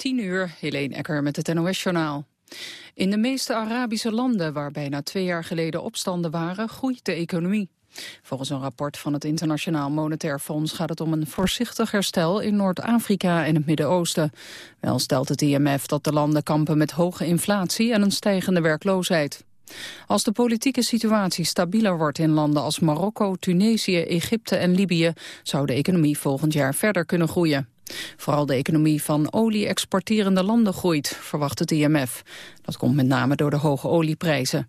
10 uur, Helene Ecker met het NOS-journaal. In de meeste Arabische landen waar bijna twee jaar geleden opstanden waren, groeit de economie. Volgens een rapport van het Internationaal Monetair Fonds gaat het om een voorzichtig herstel in Noord-Afrika en het Midden-Oosten. Wel stelt het IMF dat de landen kampen met hoge inflatie en een stijgende werkloosheid. Als de politieke situatie stabieler wordt in landen als Marokko, Tunesië, Egypte en Libië, zou de economie volgend jaar verder kunnen groeien. Vooral de economie van olie-exporterende landen groeit, verwacht het IMF. Dat komt met name door de hoge olieprijzen.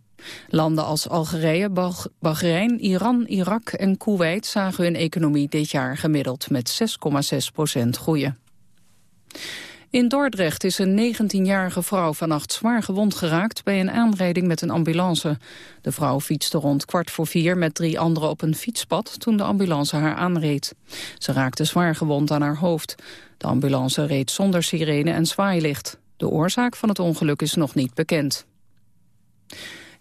Landen als Algerije, Bahrein, Iran, Irak en Kuwait zagen hun economie dit jaar gemiddeld met 6,6 procent groeien. In Dordrecht is een 19-jarige vrouw vannacht zwaar gewond geraakt bij een aanrijding met een ambulance. De vrouw fietste rond kwart voor vier met drie anderen op een fietspad toen de ambulance haar aanreed. Ze raakte zwaar gewond aan haar hoofd. De ambulance reed zonder sirene en zwaailicht. De oorzaak van het ongeluk is nog niet bekend.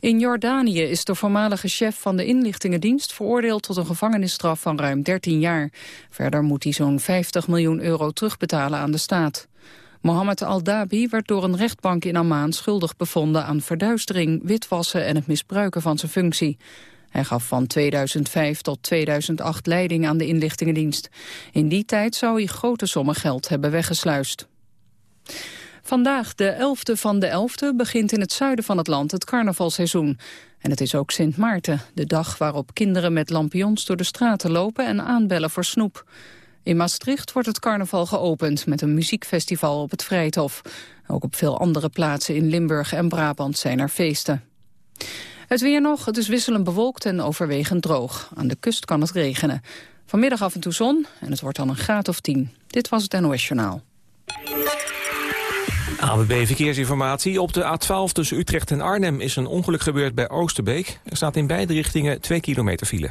In Jordanië is de voormalige chef van de inlichtingendienst veroordeeld tot een gevangenisstraf van ruim 13 jaar. Verder moet hij zo'n 50 miljoen euro terugbetalen aan de staat. Mohammed al-Dabi werd door een rechtbank in Amman schuldig bevonden aan verduistering, witwassen en het misbruiken van zijn functie. Hij gaf van 2005 tot 2008 leiding aan de inlichtingendienst. In die tijd zou hij grote sommen geld hebben weggesluist. Vandaag, de 11e van de 11e, begint in het zuiden van het land het carnavalseizoen. En het is ook Sint Maarten, de dag waarop kinderen met lampions door de straten lopen en aanbellen voor snoep. In Maastricht wordt het carnaval geopend met een muziekfestival op het Vrijthof. Ook op veel andere plaatsen in Limburg en Brabant zijn er feesten. Het weer nog, het is wisselend bewolkt en overwegend droog. Aan de kust kan het regenen. Vanmiddag af en toe zon en het wordt dan een graad of 10. Dit was het NOS Journaal. ABB Verkeersinformatie. Op de A12 tussen Utrecht en Arnhem is een ongeluk gebeurd bij Oosterbeek. Er staat in beide richtingen 2 kilometer file.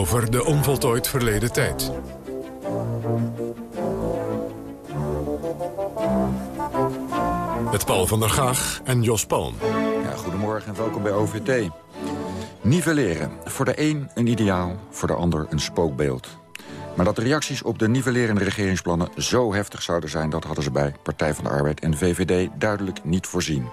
Over de onvoltooid verleden tijd. Met Paul van der Gaag en Jos Palm. Ja, goedemorgen en welkom bij OVT. Nivelleren. Voor de een een ideaal, voor de ander een spookbeeld. Maar dat de reacties op de nivellerende regeringsplannen zo heftig zouden zijn... dat hadden ze bij Partij van de Arbeid en VVD duidelijk niet voorzien.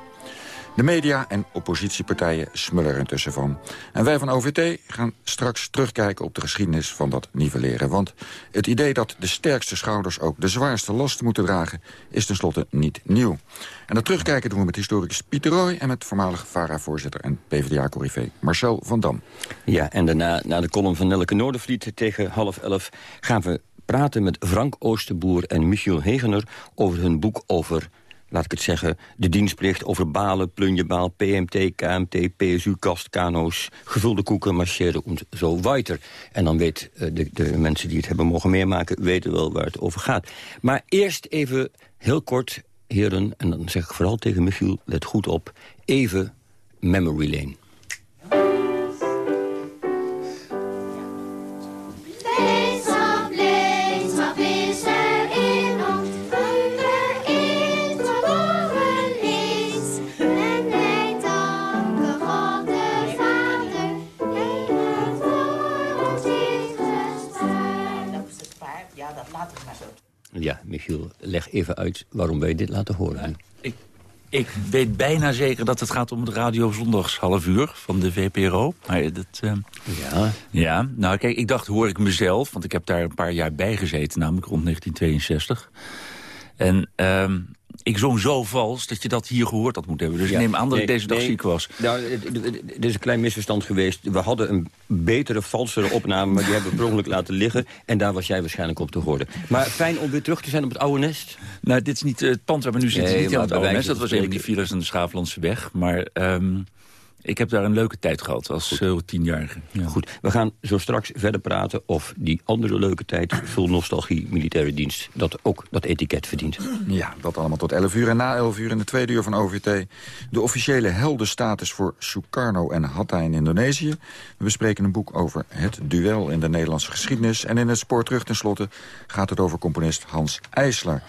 De media en oppositiepartijen smullen er intussen van. En wij van OVT gaan straks terugkijken op de geschiedenis van dat nivelleren. Want het idee dat de sterkste schouders ook de zwaarste lasten moeten dragen... is tenslotte niet nieuw. En dat terugkijken doen we met historicus Pieter Roy... en met voormalig VARA-voorzitter en PvdA-corrivé Marcel van Dam. Ja, en daarna, na de column van Nelke Noordervliet tegen half elf... gaan we praten met Frank Oosterboer en Michiel Hegener... over hun boek over laat ik het zeggen, de dienstplicht over balen, plunjebaal, PMT, KMT, PSU, kast, kano's, gevulde koeken, marcheren en zo weiter. En dan weet eh, de, de mensen die het hebben mogen meemaken, weten wel waar het over gaat. Maar eerst even heel kort, heren, en dan zeg ik vooral tegen Michiel, let goed op, even memory lane. Ja, Michiel, leg even uit waarom wij dit laten horen. Ik, ik weet bijna zeker dat het gaat om het Radio Zondags half uur van de VPRO. Maar dat, uh, ja. ja, nou kijk, ik dacht hoor ik mezelf, want ik heb daar een paar jaar bij gezeten, namelijk rond 1962. En uh, ik zong zo vals dat je dat hier gehoord had moeten hebben. Dus ik neem aan dat ik deze dag ziek was. Nou, er is een klein misverstand geweest. We hadden een betere, valsere opname, maar die hebben we per ongeluk laten liggen. En daar was jij waarschijnlijk op te horen. Maar fijn om weer terug te zijn op het oude nest. Nou, dit is niet het pand waar we nu zitten, nee, niet het oude nest. Dat was eigenlijk die Files en de Schaaflandse weg. Maar... Um, ik heb daar een leuke tijd gehad als uh, tienjarige. Ja. Goed, we gaan zo straks verder praten of die andere leuke tijd... vol nostalgie, militaire dienst, dat ook dat etiket verdient. Ja, dat allemaal tot 11 uur en na 11 uur in de tweede uur van OVT. De officiële heldenstatus voor Sukarno en Hatta in Indonesië. We bespreken een boek over het duel in de Nederlandse geschiedenis. En in het spoor terug tenslotte gaat het over componist Hans IJsler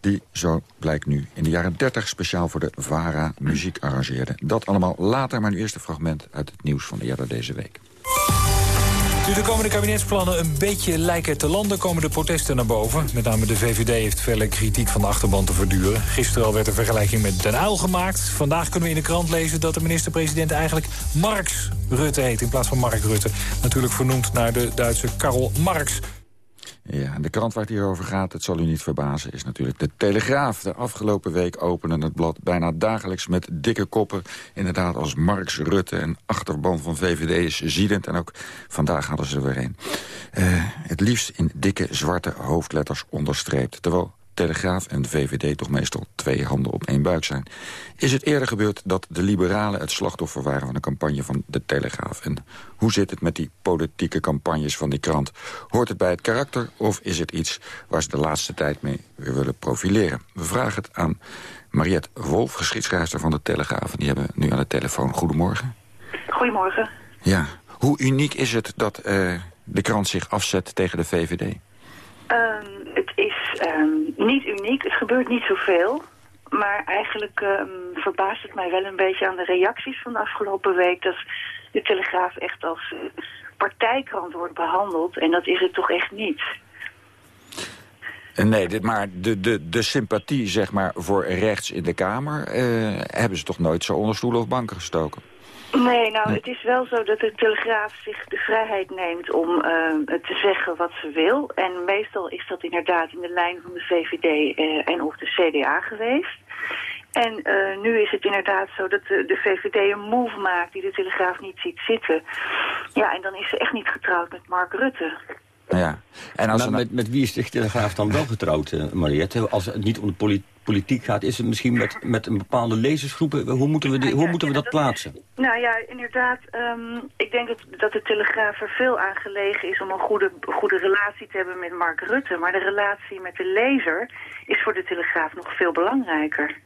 die, zo blijkt nu, in de jaren 30 speciaal voor de VARA muziek arrangeerde. Dat allemaal later, maar nu eerst een fragment uit het nieuws van eerder deze week. Nu de komende kabinetsplannen een beetje lijken te landen... komen de protesten naar boven. Met name de VVD heeft felle kritiek van de achterban te verduren. Gisteren al werd een vergelijking met Den Uyl gemaakt. Vandaag kunnen we in de krant lezen dat de minister-president eigenlijk Marx Rutte heet... in plaats van Mark Rutte. Natuurlijk vernoemd naar de Duitse Karl Marx. Ja, en de krant waar het hier over gaat, het zal u niet verbazen... is natuurlijk de Telegraaf. De afgelopen week opende het blad bijna dagelijks met dikke koppen. Inderdaad als Marx, Rutte en achterban van VVD is ziedend. En ook vandaag hadden ze er weer een. Uh, het liefst in dikke zwarte hoofdletters onderstreept. Terwijl Telegraaf en de VVD toch meestal twee handen op één buik zijn. Is het eerder gebeurd dat de liberalen het slachtoffer waren van een campagne van de Telegraaf? En hoe zit het met die politieke campagnes van die krant? Hoort het bij het karakter of is het iets waar ze de laatste tijd mee weer willen profileren? We vragen het aan Mariette Wolf, geschiedschrijfster van de Telegraaf. En die hebben nu aan de telefoon. Goedemorgen. Goedemorgen. Ja, hoe uniek is het dat uh, de krant zich afzet tegen de VVD? Um, het is um, niet uniek, het gebeurt niet zoveel. Maar eigenlijk um, verbaast het mij wel een beetje aan de reacties van de afgelopen week... dat de Telegraaf echt als uh, partijkrant wordt behandeld. En dat is het toch echt niet. Nee, dit, maar de, de, de sympathie zeg maar, voor rechts in de Kamer... Uh, hebben ze toch nooit zo onder stoelen of banken gestoken? Nee, nou, het is wel zo dat de Telegraaf zich de vrijheid neemt om uh, te zeggen wat ze wil. En meestal is dat inderdaad in de lijn van de VVD uh, en of de CDA geweest. En uh, nu is het inderdaad zo dat de, de, VVD een move maakt die de Telegraaf niet ziet zitten. Ja, en dan is ze echt niet getrouwd met Mark Rutte. Ja. En als nou... met, met wie is de Telegraaf dan wel getrouwd, Mariette? Als het niet om de politiek politiek gaat... is het misschien met, met een bepaalde lezersgroepen. Hoe moeten we, die, hoe moeten we dat plaatsen? Nou ja, inderdaad. Um, ik denk dat, dat de Telegraaf er veel aan gelegen is... om een goede, goede relatie te hebben met Mark Rutte. Maar de relatie met de lezer is voor de Telegraaf nog veel belangrijker.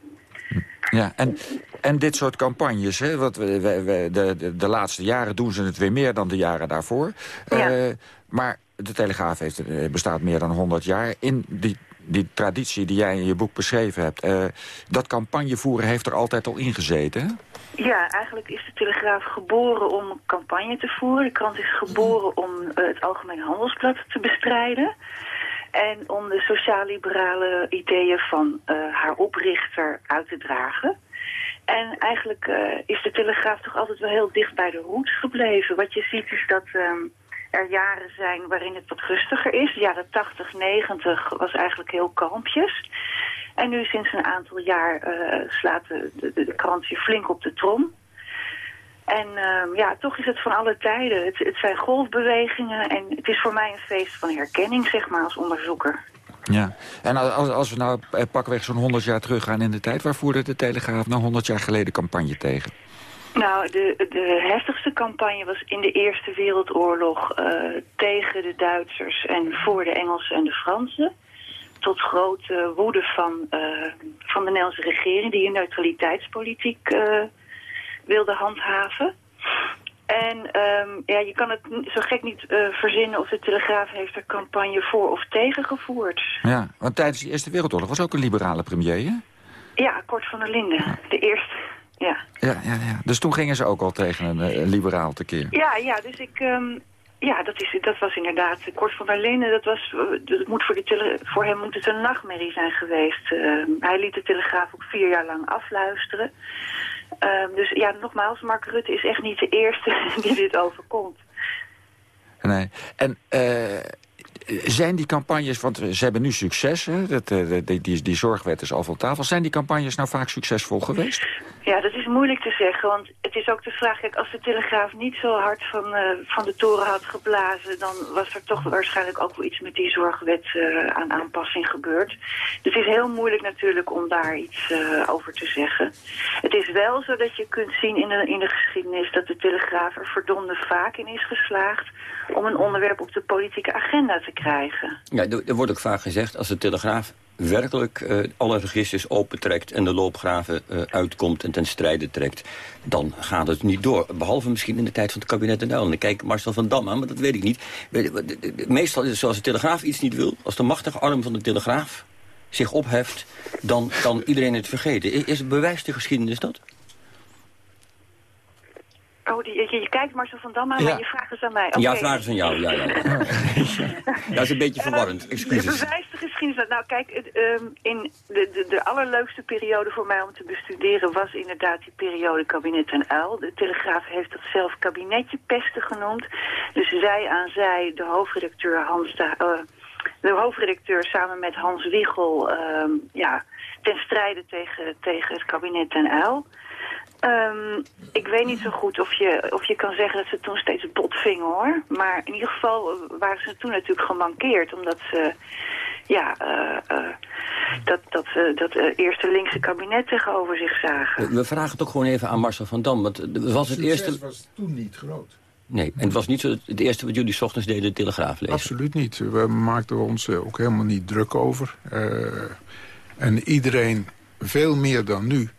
Ja, en, en dit soort campagnes, hè, wat we, we, de, de, de, laatste jaren doen ze het weer meer dan de jaren daarvoor. Ja. Uh, maar de Telegraaf heeft, eh, bestaat meer dan 100 jaar. In die die traditie die jij in je boek beschreven hebt... Uh, dat campagnevoeren heeft er altijd al ingezeten, Ja, eigenlijk is de Telegraaf geboren om campagne te voeren. De krant is geboren om uh, het Algemeen Handelsblad te bestrijden. En om de sociaal-liberale ideeën van haar oprichter uit te dragen. En eigenlijk is de Telegraaf toch altijd wel heel dicht bij de roots gebleven. Wat je ziet is dat... Ehm, er jaren zijn waarin het wat rustiger is. De jaren 80, 90 was eigenlijk heel kalmpjes. En nu sinds een aantal jaar uh, slaat de, de, de krant hier flink op de trom. En uh, ja, toch is het van alle tijden. Het, het, zijn golfbewegingen en het is voor mij een feest van herkenning, zeg maar, als onderzoeker. Ja, en als, als we nou eh, pakweg zo'n 100 jaar teruggaan in de tijd... waar voerde de Telegraaf nou 100 jaar geleden campagne tegen? Nou, de, de heftigste campagne was in de Eerste Wereldoorlog uh, tegen de Duitsers en voor de Engelsen en de Fransen. Tot grote woede van, uh, van de Nederlandse regering die een neutraliteitspolitiek uh, wilde handhaven. En um, ja, je kan het zo gek niet verzinnen of de Telegraaf heeft er campagne voor of tegen gevoerd. Ja, want tijdens de Eerste Wereldoorlog was ook een liberale premier, hè? Ja, Kort van der Linden. De eerste ja. Ja, ja, ja. Dus toen gingen ze ook al tegen een, uh, liberaal tekeer. Ja, ja, dus ik... Um, ja, dat, is, dat was inderdaad Kort van der Linden. Dat, was, dat moet voor, de tele, voor hem moet het een nachtmerrie zijn geweest. Uh, hij liet de Telegraaf ook vier jaar lang afluisteren. Uh, dus ja, nogmaals, Mark Rutte is echt niet de eerste die dit overkomt. Nee. En uh, zijn die campagnes, want ze hebben nu succes, hè? Dat, die, die, die zorgwet is al van tafel. Zijn die campagnes nou vaak succesvol geweest? Ja, dat is moeilijk te zeggen, want het is ook de vraag... Kijk, als de Telegraaf niet zo hard van, uh, van de toren had geblazen... dan was er toch waarschijnlijk ook wel iets met die zorgwet uh, aan aanpassing gebeurd. Dus het is heel moeilijk natuurlijk om daar iets uh, over te zeggen. Het is wel zo dat je kunt zien in de, in de geschiedenis... dat de Telegraaf er verdomde vaak in is geslaagd... om een onderwerp op de politieke agenda te krijgen. Ja, er wordt ook vaak gezegd, als de Telegraaf werkelijk uh, alle registers opentrekt... en de loopgraven uh, uitkomt en ten strijde trekt... dan gaat het niet door. Behalve misschien in de tijd van het kabinet en En kijk Marcel van Dam aan, maar dat weet ik niet. Meestal is het zoals de Telegraaf iets niet wil... als de machtige arm van de Telegraaf zich opheft... dan kan iedereen het vergeten. Is het bewijs de geschiedenis dat? Oh, die, je, je, kijkt Marcel van Dam aan, ja. maar je vraagt is aan mij. Okay. Ja, vraag is aan jou, ja, ja. dat is een beetje verwarrend, excuses. Bewijs de geschiedenis. Nou, kijk, um, in de, de, de allerleukste periode voor mij om te bestuderen... was inderdaad die periode kabinet en uil. De Telegraaf heeft dat zelf kabinetje pesten genoemd. Dus zij aan zij, de hoofdredacteur Hans... De, uh, de hoofdredacteur samen met Hans Wiegel... Um, ja, ten strijde tegen, tegen het kabinet en uil... Um, ik weet niet zo goed of je, of je kan zeggen dat ze toen steeds bot vingen hoor. Maar in ieder geval waren ze toen natuurlijk gemankeerd. Omdat ze ja, uh, uh, dat, dat, uh, dat eerste linkse kabinet tegenover zich zagen. We vragen het ook gewoon even aan Marcel van Dam. Want was het eerste... was toen niet groot. Nee, en het was niet zo het eerste wat jullie s ochtends deden, de Telegraaf lezen? Absoluut niet. We maakten ons ook helemaal niet druk over. en iedereen, veel meer dan nu,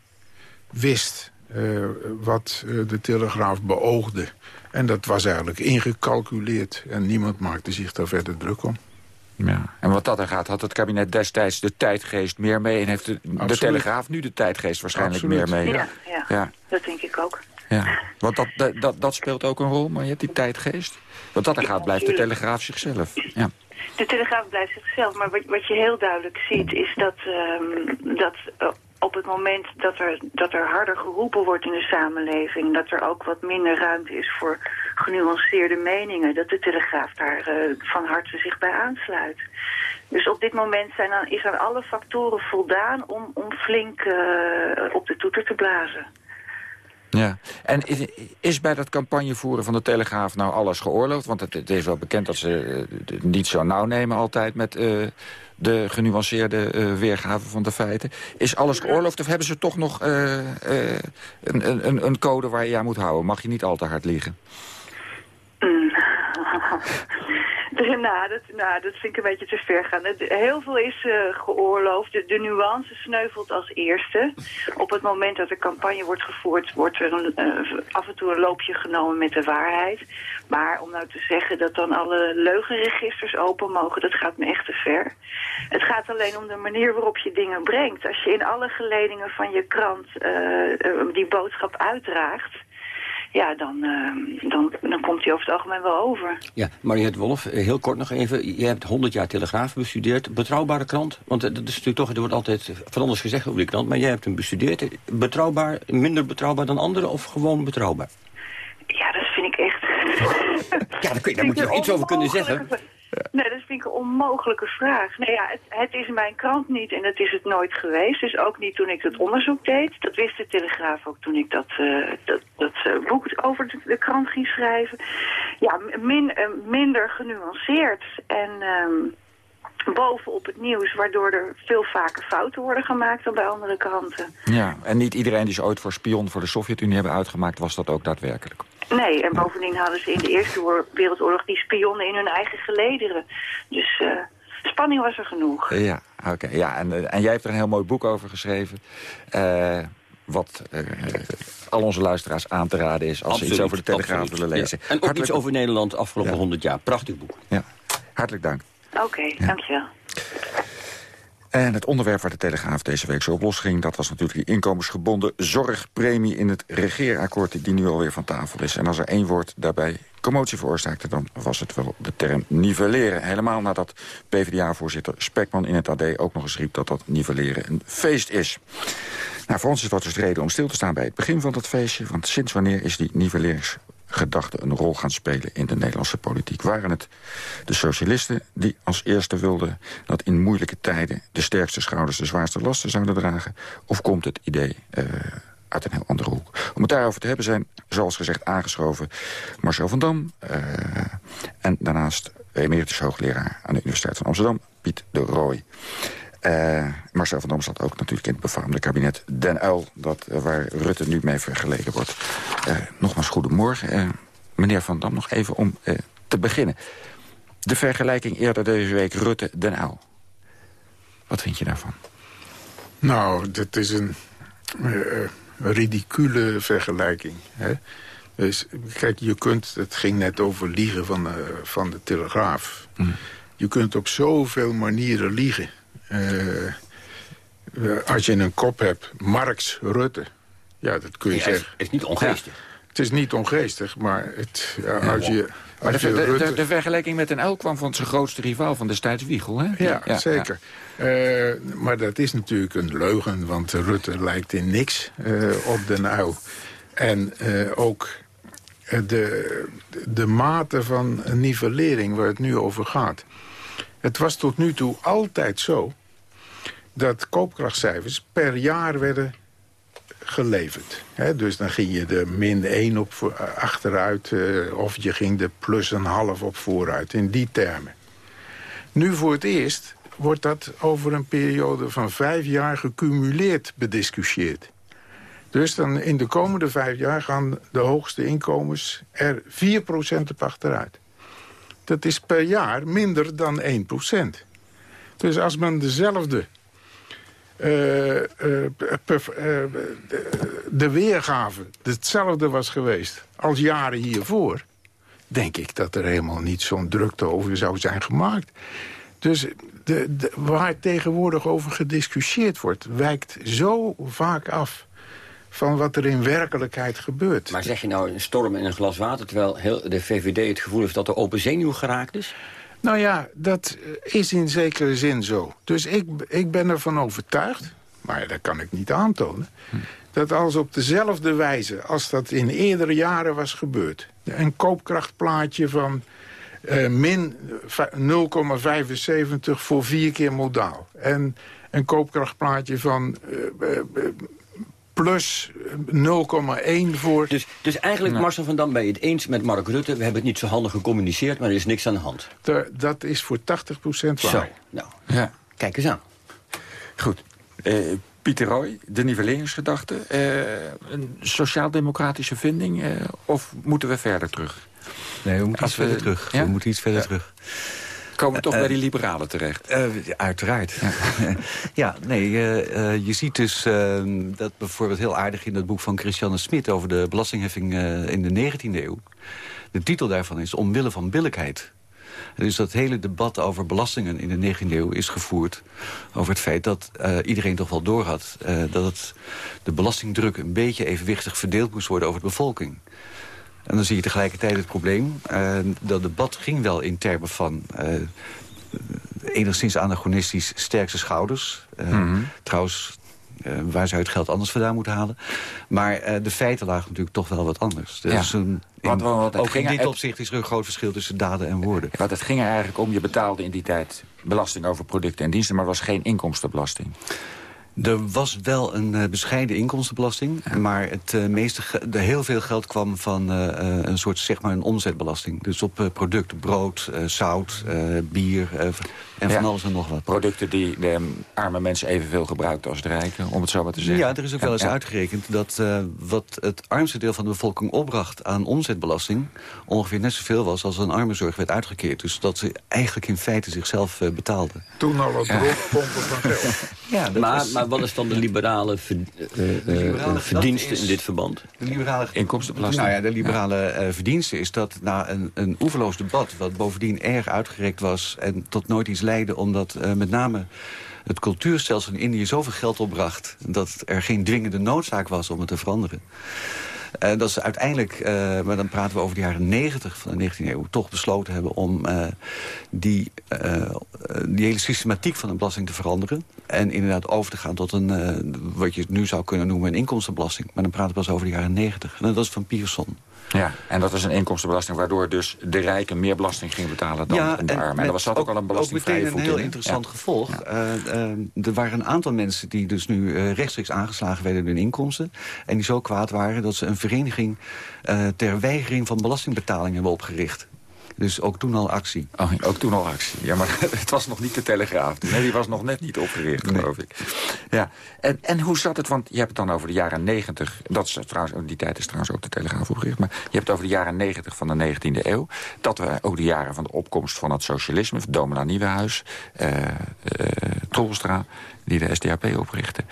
wist uh, wat uh, de Telegraaf beoogde. En dat was eigenlijk ingecalculeerd. En niemand maakte zich daar verder druk om. Ja. En wat dat er gaat, had het kabinet destijds de tijdgeest meer mee... en heeft de, de Telegraaf nu de tijdgeest waarschijnlijk Absoluut. meer mee. Ja, ja, ja, dat denk ik ook. Ja, want dat, dat, dat speelt ook een rol, maar je hebt die tijdgeest. Wat dat er gaat, blijft de Telegraaf zichzelf. Ja. De Telegraaf blijft zichzelf, maar wat, wat je heel duidelijk ziet... is dat, um, dat uh, op het moment dat er, dat er harder geroepen wordt in de samenleving... dat er ook wat minder ruimte is voor genuanceerde meningen... dat de Telegraaf daar uh, van harte zich bij aansluit. Dus op dit moment zijn dan, is aan alle factoren voldaan om, om flink uh, op de toeter te blazen. Ja, en is, bij dat campagnevoeren van de Telegraaf nou alles geoorloofd? Want het, is wel bekend dat ze uh, niet zo nauw nemen altijd met de genuanceerde uh, weergave van de feiten. Is alles geoorloofd of hebben ze toch nog een, een, een, code waar je aan moet houden? Mag je niet al te hard liegen? Nou dat, nou, dat vind ik een beetje te ver gaan. Heel veel is uh, geoorloofd. De, nuance sneuvelt als eerste. Op het moment dat de campagne wordt gevoerd... wordt er een, uh, af en toe een loopje genomen met de waarheid. Maar om nou te zeggen dat dan alle leugenregisters open mogen... dat gaat me echt te ver. Het gaat alleen om de manier waarop je dingen brengt. Als je in alle geledingen van je krant uh, die boodschap uitdraagt ja, dan, uh, dan, dan komt hij over het algemeen wel over. Ja, Mariette Wolf, heel kort nog even. Je hebt 100 jaar Telegraaf bestudeerd. Betrouwbare krant? Want dat is natuurlijk toch, er wordt altijd van alles gezegd over die krant. Maar jij hebt hem bestudeerd. Betrouwbaar, minder betrouwbaar dan anderen of gewoon betrouwbaar? Ja, dat vind ik echt... ja, daar, kun je, daar moet je iets over kunnen zeggen. Nee, dat vind ik een onmogelijke vraag. Nee, ja, het, het, is mijn krant niet en dat is het nooit geweest. Dus ook niet toen ik het onderzoek deed. Dat wist de Telegraaf ook toen ik dat, uh, dat, dat uh, boek over de, krant ging schrijven. Ja, uh, minder genuanceerd. En... Um, bovenop het nieuws, waardoor er veel vaker fouten worden gemaakt dan bij andere kranten. Ja, en niet iedereen die ze ooit voor spion voor de Sovjet-Unie hebben uitgemaakt, was dat ook daadwerkelijk. Nee, en bovendien hadden ze in de Eerste Wereldoorlog die spionnen in hun eigen gelederen. Dus uh, spanning was er genoeg. Ja, oké. Ja, en, en jij hebt er een heel mooi boek over geschreven. Uh, wat uh, al onze luisteraars aan te raden is als absoluut, ze iets over de Telegraaf absoluut, willen lezen. Ja. En ook Hartelijk... iets over Nederland de afgelopen ja. 100 jaar. Prachtig boek. Ja, hartelijk dank. Oké, okay, ja. dankjewel. En het onderwerp waar de Telegraaf deze week zo op losging... dat was natuurlijk die inkomensgebonden zorgpremie in het regeerakkoord... die nu alweer van tafel is. En als er één woord daarbij commotie veroorzaakte... dan was het wel de term nivelleren. Helemaal nadat PvdA-voorzitter Spekman in het AD ook nog eens riep... dat dat nivelleren een feest is. Nou, voor ons is dat dus reden om stil te staan bij het begin van dat feestje. Want sinds wanneer is die gedachten een rol gaan spelen in de Nederlandse politiek. Waren het de socialisten die als eerste wilden dat in moeilijke tijden de sterkste schouders de zwaarste lasten zouden dragen? Of komt het idee uh, uit een heel andere hoek. Om het daarover te hebben zijn, zoals gezegd, aangeschoven Marcel van Dam... Uh, en daarnaast emeritus hoogleraar aan de Universiteit van Amsterdam, Piet de Rooij. Uh, Marcel van Dam zat ook natuurlijk in het befaamde kabinet Den Uil... Dat, uh, waar Rutte nu mee vergeleken wordt. Uh, nogmaals, goedemorgen. meneer Van Dam, nog even om te beginnen. De vergelijking eerder deze week Rutte-Den Uil. Wat vind je daarvan? Nou, dat is een ridicule vergelijking. Hè? Dus kijk, je kunt, het ging net over liegen van, van de Telegraaf. Mm. Je kunt op zoveel manieren liegen. Uh, als je een kop hebt, Marx, Rutte. Ja, dat kun je zeggen. Het is niet ongeestig. Ja, het is niet ongeestig, maar het, ja, als je... De, de, de, de, vergelijking met een uil kwam van zijn grootste rivaal van destijds Wiegel, hè? Ja, ja zeker. Ja. Uh, maar dat is natuurlijk een leugen, want Rutte lijkt in niks uh, op den uil. En uh, ook de, de mate van nivellering waar het nu over gaat. Het was tot nu toe altijd zo dat koopkrachtcijfers per jaar werden geleverd. dus dan ging je de min 1 op voor, achteruit... Uh, of je ging de plus een half op vooruit, in die termen. Nu voor het eerst wordt dat over een periode van vijf jaar gecumuleerd bediscussieerd. Dus dan in de komende vijf jaar gaan de hoogste inkomens er 4% op achteruit. Dat is per jaar minder dan 1%. Dus als men dezelfde de weergave hetzelfde was geweest als jaren hiervoor... denk ik dat er helemaal niet zo'n drukte over zou zijn gemaakt. Dus de, waar tegenwoordig over gediscussieerd wordt... wijkt zo vaak af van wat er in werkelijkheid gebeurt. Maar zeg je nou een storm in een glas water... terwijl heel de VVD het gevoel heeft dat er open zenuw geraakt is? Nou ja, dat is in zekere zin zo. Dus ik, ik ben ervan overtuigd, maar dat kan ik niet aantonen... Dat als op dezelfde wijze als dat in eerdere jaren was gebeurd... een koopkrachtplaatje van uh, min 0,75 voor vier keer modaal... en een koopkrachtplaatje van uh, uh, plus 0,1 voor... Dus, dus eigenlijk, nou. Marcel van Dam, ben je het eens met Mark Rutte... we hebben het niet zo handig gecommuniceerd, maar er is niks aan de hand. De, dat is voor 80% waar. Zo, nou, ja. kijk eens aan. Goed. Uh, Pieter Roy, de nivelleringsgedachte. Uh, een sociaal-democratische vinding, uh, of moeten we verder terug? Nee, we moeten iets we, verder terug. Ja? We moeten iets verder ja. terug komen we toch uh, bij die liberalen terecht. Uh, uiteraard. Ja, nee, uh, je ziet dus ehm, dat bijvoorbeeld heel aardig in het boek van Christiane Smit... over de belastingheffing in de 19e eeuw. De titel daarvan is Omwille van billijkheid. Dus dat hele debat over belastingen in de 19e eeuw is gevoerd... over het feit dat iedereen toch wel doorhad... dat het, de belastingdruk een beetje evenwichtig verdeeld moest worden over de bevolking. En dan zie je tegelijkertijd het probleem. Uh, dat debat ging wel in termen van... Uh, enigszins anachronistisch sterkste schouders. Uh, mm -hmm. Trouwens, waar zou je het geld anders vandaan moeten halen. Maar de feiten lagen natuurlijk toch wel wat anders. Dus ja. een, in, want, want ook in dit opzicht is er een groot verschil tussen daden en woorden. Want het ging er eigenlijk om, je betaalde in die tijd belasting over producten en diensten... maar was geen inkomstenbelasting. Er was wel een uh, bescheiden inkomstenbelasting. Maar het uh, meeste de heel veel geld kwam van uh, een soort zeg maar een omzetbelasting. Dus op producten, brood, zout, bier en van alles en nog wat. Producten die de arme mensen evenveel gebruikten als de rijken, om het zo maar te zeggen. Ja, er is ook wel eens ja. uitgerekend dat wat het armste deel van de bevolking opbracht aan omzetbelasting... ongeveer net zoveel was als een armenzorg werd uitgekeerd. Dus dat ze eigenlijk in feite zichzelf betaalden. Toen al wat rondpompen van geld. ja, maar, was... maar wat is dan de liberale, ver, uh, de liberale verdienste in dit verband? De liberale inkomstenbelasting. Nou ja, de liberale ja. uh, verdienste is dat na een, een oeverloos debat... wat bovendien erg uitgerekt was en tot nooit iets leidde... omdat uh, met name het cultuurstelsel in Indië zoveel geld opbracht... dat er geen dwingende noodzaak was om het te veranderen. Uh, dat ze uiteindelijk, uh, maar dan praten we over de jaren 90 van de 19e eeuw... toch besloten hebben om uh, die, die hele systematiek van de belasting te veranderen. En inderdaad over te gaan tot een, wat je nu zou kunnen noemen, een inkomstenbelasting. Maar dan praten we pas over de jaren 90. En dat is van Pierson. Ja, en dat was een inkomstenbelasting... waardoor dus de rijken meer belasting gingen betalen dan ja, de armen. En, dat was dat ook, al een belastingvrije Ook meteen een heel interessant gevolg. Uh, uh, er waren een aantal mensen die dus nu uh, rechtstreeks aangeslagen werden... in hun inkomsten. En die zo kwaad waren dat ze een vereniging... ter weigering van belastingbetaling hebben opgericht. Dus ook toen al actie. Oh, ook toen al actie. Ja, maar het was nog niet de Telegraaf. Nee, die was nog net niet opgericht, geloof ik. Ja. En, en hoe zat het? Want je hebt het dan over de jaren negentig. Dat is trouwens, die tijd is trouwens ook de Telegraaf opgericht. Maar je hebt het over de jaren negentig van de 19e eeuw. Dat we ook de jaren van de opkomst van het socialisme. Domela Nieuwenhuis, uh, uh, Trolstra, die de SDAP oprichtte.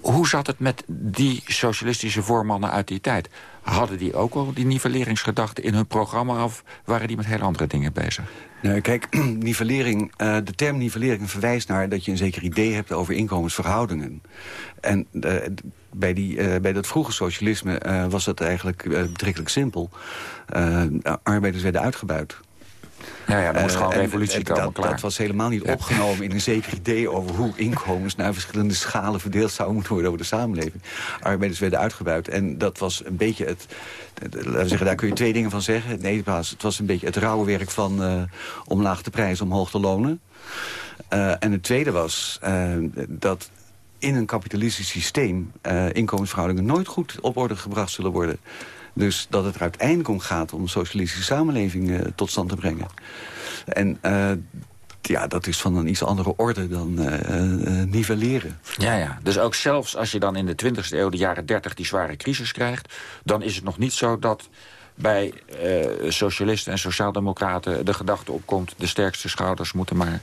Hoe zat het met die socialistische voormannen uit die tijd? Hadden die ook al die nivelleringsgedachten in hun programma... of waren die met heel andere dingen bezig? Nou, kijk, nivellering, uh, de term nivellering verwijst naar dat je een zeker idee hebt over inkomensverhoudingen. En uh, bij, die, uh, bij dat vroege socialisme was dat eigenlijk betrekkelijk simpel. arbeiders werden uitgebuit. Ja, ja, dat moest gewoon revolutie komen, dat, klaar. Dat was helemaal niet opgenomen in een zeker idee... over hoe inkomens naar verschillende schalen verdeeld zouden moeten worden over de samenleving. Arbeiders werden uitgebuit. En dat was een beetje het... Laten we zeggen, daar kun je twee dingen van zeggen. Nee, het was een beetje het rauwe werk van uh, omlaag de prijs, omhoog te lonen. Uh, en het tweede was uh, dat in een kapitalistisch systeem... inkomensverhoudingen nooit goed op orde gebracht zullen worden. Dus dat het er uiteindelijk om gaat om een socialistische samenleving uh, tot stand te brengen. En uh, ja, dat is van een iets andere orde dan uh, nivelleren. Ja, ja. Dus ook zelfs als je dan in de 20e eeuw, de jaren 30, die zware crisis krijgt... dan is het nog niet zo dat bij socialisten en sociaaldemocraten de gedachte opkomt... de sterkste schouders moeten maar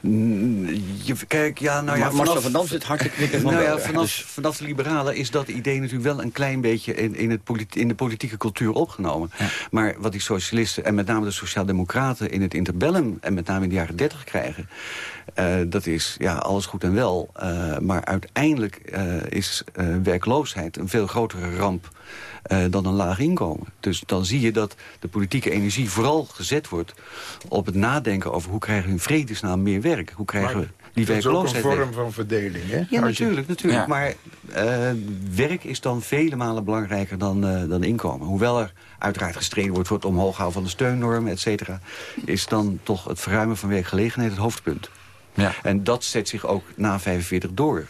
je, kijk, ja, nou ja, vanaf, van Dam zit hartelijk knikken van nou ja, vanaf, dus- vanaf de liberalen is dat idee natuurlijk wel een klein beetje in, in, het in de politieke cultuur opgenomen. Maar wat die socialisten en met name de sociaaldemocraten in het interbellum en met name in de jaren dertig krijgen, uh, dat is ja, alles goed en wel. Uh, maar uiteindelijk uh, is werkloosheid een veel grotere ramp uh, dan een laag inkomen. Dus dan zie je dat de politieke energie vooral gezet wordt... op het nadenken over hoe krijgen we in vredesnaam meer werk. Hoe krijgen we die werkloosheid Dat is ook een vorm van verdeling, hè? Ja, natuurlijk. natuurlijk. Maar uh, werk is dan vele malen belangrijker dan, uh, dan inkomen. Hoewel er uiteraard gestreden wordt voor het omhoog houden van de steunnormen, et cetera... is dan toch het verruimen van werkgelegenheid het hoofdpunt. Ja. En dat zet zich ook na 45 door.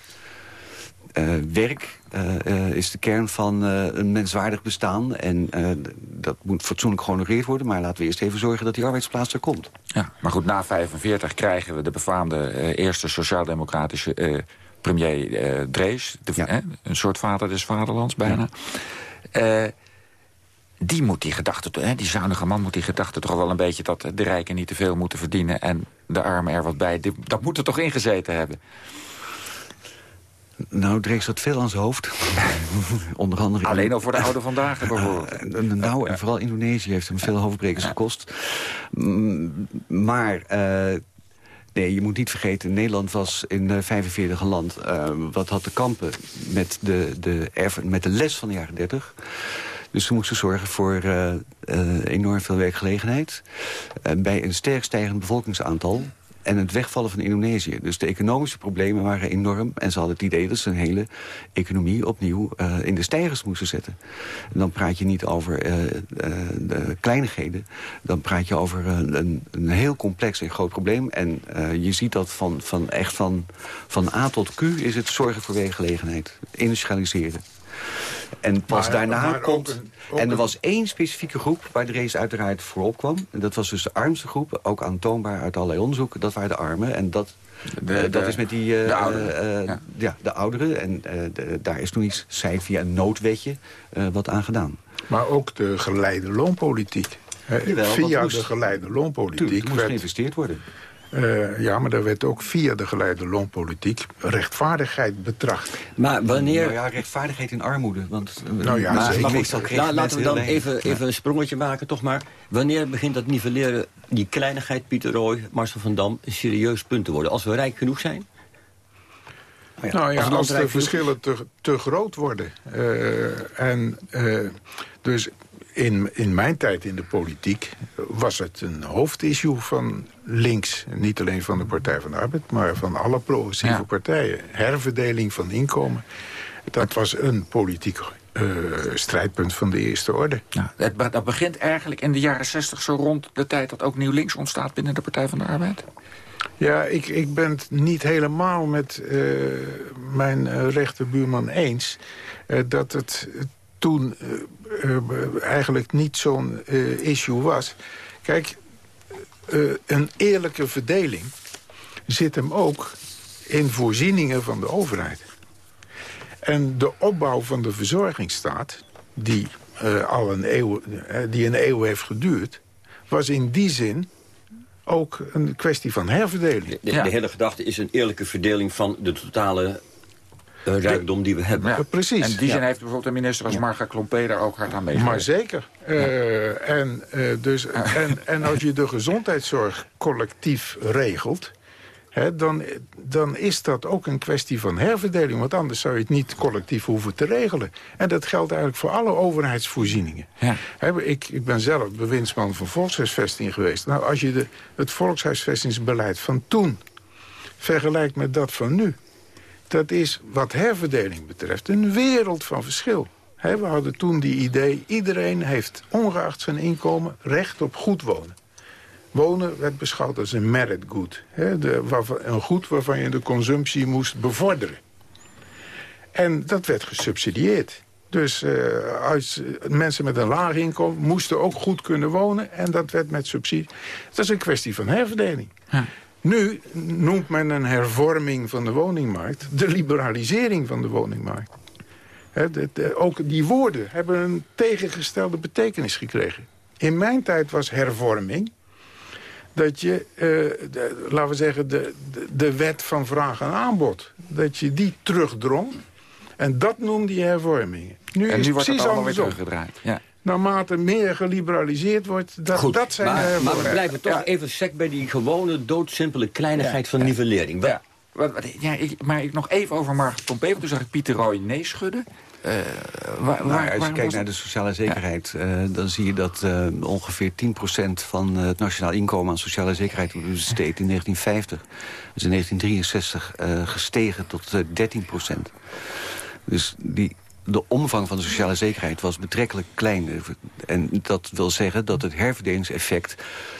Uh, werk uh, is de kern van uh, een menswaardig bestaan. En dat moet fatsoenlijk gehonoreerd worden. Maar laten we eerst even zorgen dat die arbeidsplaats er komt. Ja, maar goed, na 45 krijgen we de befaamde eerste sociaal-democratische premier Drees. De, ja. een soort vader des vaderlands bijna. Ja. die moet die gedachte, die zuinige man moet die gedachte toch wel een beetje... dat de rijken niet te veel moeten verdienen en de armen er wat bij. Dat moet er toch ingezeten hebben? Nou, Drees had veel aan zijn hoofd. Onder andere... Alleen al voor de oude vandaag bijvoorbeeld. Uh, nou, en vooral Indonesië heeft hem veel hoofdbrekers gekost. Maar... Uh, Nee, je moet niet vergeten, Nederland was in 1945 een land... Uh, wat had te kampen met de, de, met de les van de jaren 30. Dus ze moesten zorgen voor enorm veel werkgelegenheid. bij een sterk stijgend bevolkingsaantal en het wegvallen van Indonesië. Dus de economische problemen waren enorm. En ze hadden het idee dat ze een hele economie opnieuw uh, in de stijgers moesten zetten. En dan praat je niet over uh, de kleinigheden. Dan praat je over een, een, heel complex en groot probleem. En je ziet dat van, van echt van, van A tot Q is het zorgen voor werkgelegenheid. Industrialiseren. En pas maar, daarna komt... en er was één specifieke groep waar de race uiteraard voorop kwam. En dat was dus de armste groep, ook aantoonbaar uit allerlei onderzoeken. Dat waren de armen. En dat, de, uh, dat is met die... Uh, de ouderen. Uh, ja. ja. de ouderen. En de, daar is toen iets, zij via een noodwetje, wat aan gedaan. Maar ook de geleide loonpolitiek. Jawel, via moest, de geleide loonpolitiek... Tuurlijk, moest werd, geïnvesteerd worden. Uh, ja, maar daar werd ook via de geleide loonpolitiek rechtvaardigheid betracht. Maar wanneer... Nou ja, rechtvaardigheid in armoede. Want, nou ja, maar, maar goed, la, laten we dan even, even een sprongetje maken, toch maar. Wanneer begint dat nivelleren, die kleinigheid, Pieter Roy, Marcel van Dam, een serieus punt te worden? Als we rijk genoeg zijn? Nou ja, nou ja als de verschillen te, te groot worden. Uh, en uh, dus in, in mijn tijd in de politiek was het een hoofdissue van links. Niet alleen van de Partij van de Arbeid, maar van alle progressieve partijen. Herverdeling van inkomen. Dat was een politiek uh, strijdpunt van de eerste orde. Ja, dat begint eigenlijk in de jaren zestig zo rond de tijd... dat ook Nieuw Links ontstaat binnen de Partij van de Arbeid? Ja, ik, ik ben het niet helemaal met uh, mijn uh, rechterbuurman eens... dat het toen eigenlijk niet zo'n issue was. Kijk, een eerlijke verdeling zit hem ook in voorzieningen van de overheid. En de opbouw van de verzorgingsstaat, die, uh, al een eeuw, uh, die een eeuw heeft geduurd... was in die zin ook een kwestie van herverdeling. De, de, hele gedachte is een eerlijke verdeling van de totale uh, rijkdom die we hebben. Ja, precies. En die zin heeft bijvoorbeeld de minister als Marga Klompé daar ook hard aan meegewerkt. Maar zeker. Uh, en, uh, dus, en, en als je de gezondheidszorg collectief regelt dan, dan is dat ook een kwestie van herverdeling. Want anders zou je het niet collectief hoeven te regelen. En dat geldt eigenlijk voor alle overheidsvoorzieningen. Ja. ik, ik ben zelf bewindsman van volkshuisvesting geweest. Nou, als je de, het volkshuisvestingsbeleid van toen vergelijkt met dat van nu... dat is wat herverdeling betreft een wereld van verschil. we hadden toen die idee, iedereen heeft ongeacht zijn inkomen recht op goed wonen. Wonen werd beschouwd als een merit good. De, een goed waarvan je de consumptie moest bevorderen. En dat werd gesubsidieerd. Dus als, mensen met een laag inkomen moesten ook goed kunnen wonen. En dat werd met subsidie. Dat is een kwestie van herverdeling. Ja. Nu noemt men een hervorming van de woningmarkt... de liberalisering van de woningmarkt. de, ook die woorden hebben een tegengestelde betekenis gekregen. In mijn tijd was hervorming dat je, uh, laten we zeggen, de, de, wet van vraag en aanbod... dat je die terugdrong. En dat noemde je hervormingen. Nu en is nu wordt het allemaal weer teruggedraaid. Ja. Naarmate meer geliberaliseerd wordt, dat, Goed, dat zijn maar, maar we blijven toch even sec bij die gewone, doodsimpele kleinigheid van nivellering. Ja. Ja, ik, maar ik nog even over Margaret Pompey, want toen zag ik Pieter Roy nee schudden. Uh, waar, nou, als je kijkt naar de sociale zekerheid... Uh, dan zie je dat uh, ongeveer 10% van het nationaal inkomen... aan sociale zekerheid wordt besteed in 1950. Dus in 1963 gestegen tot 13%. Dus die, de omvang van de sociale zekerheid was betrekkelijk klein. En dat wil zeggen dat het herverdelingseffect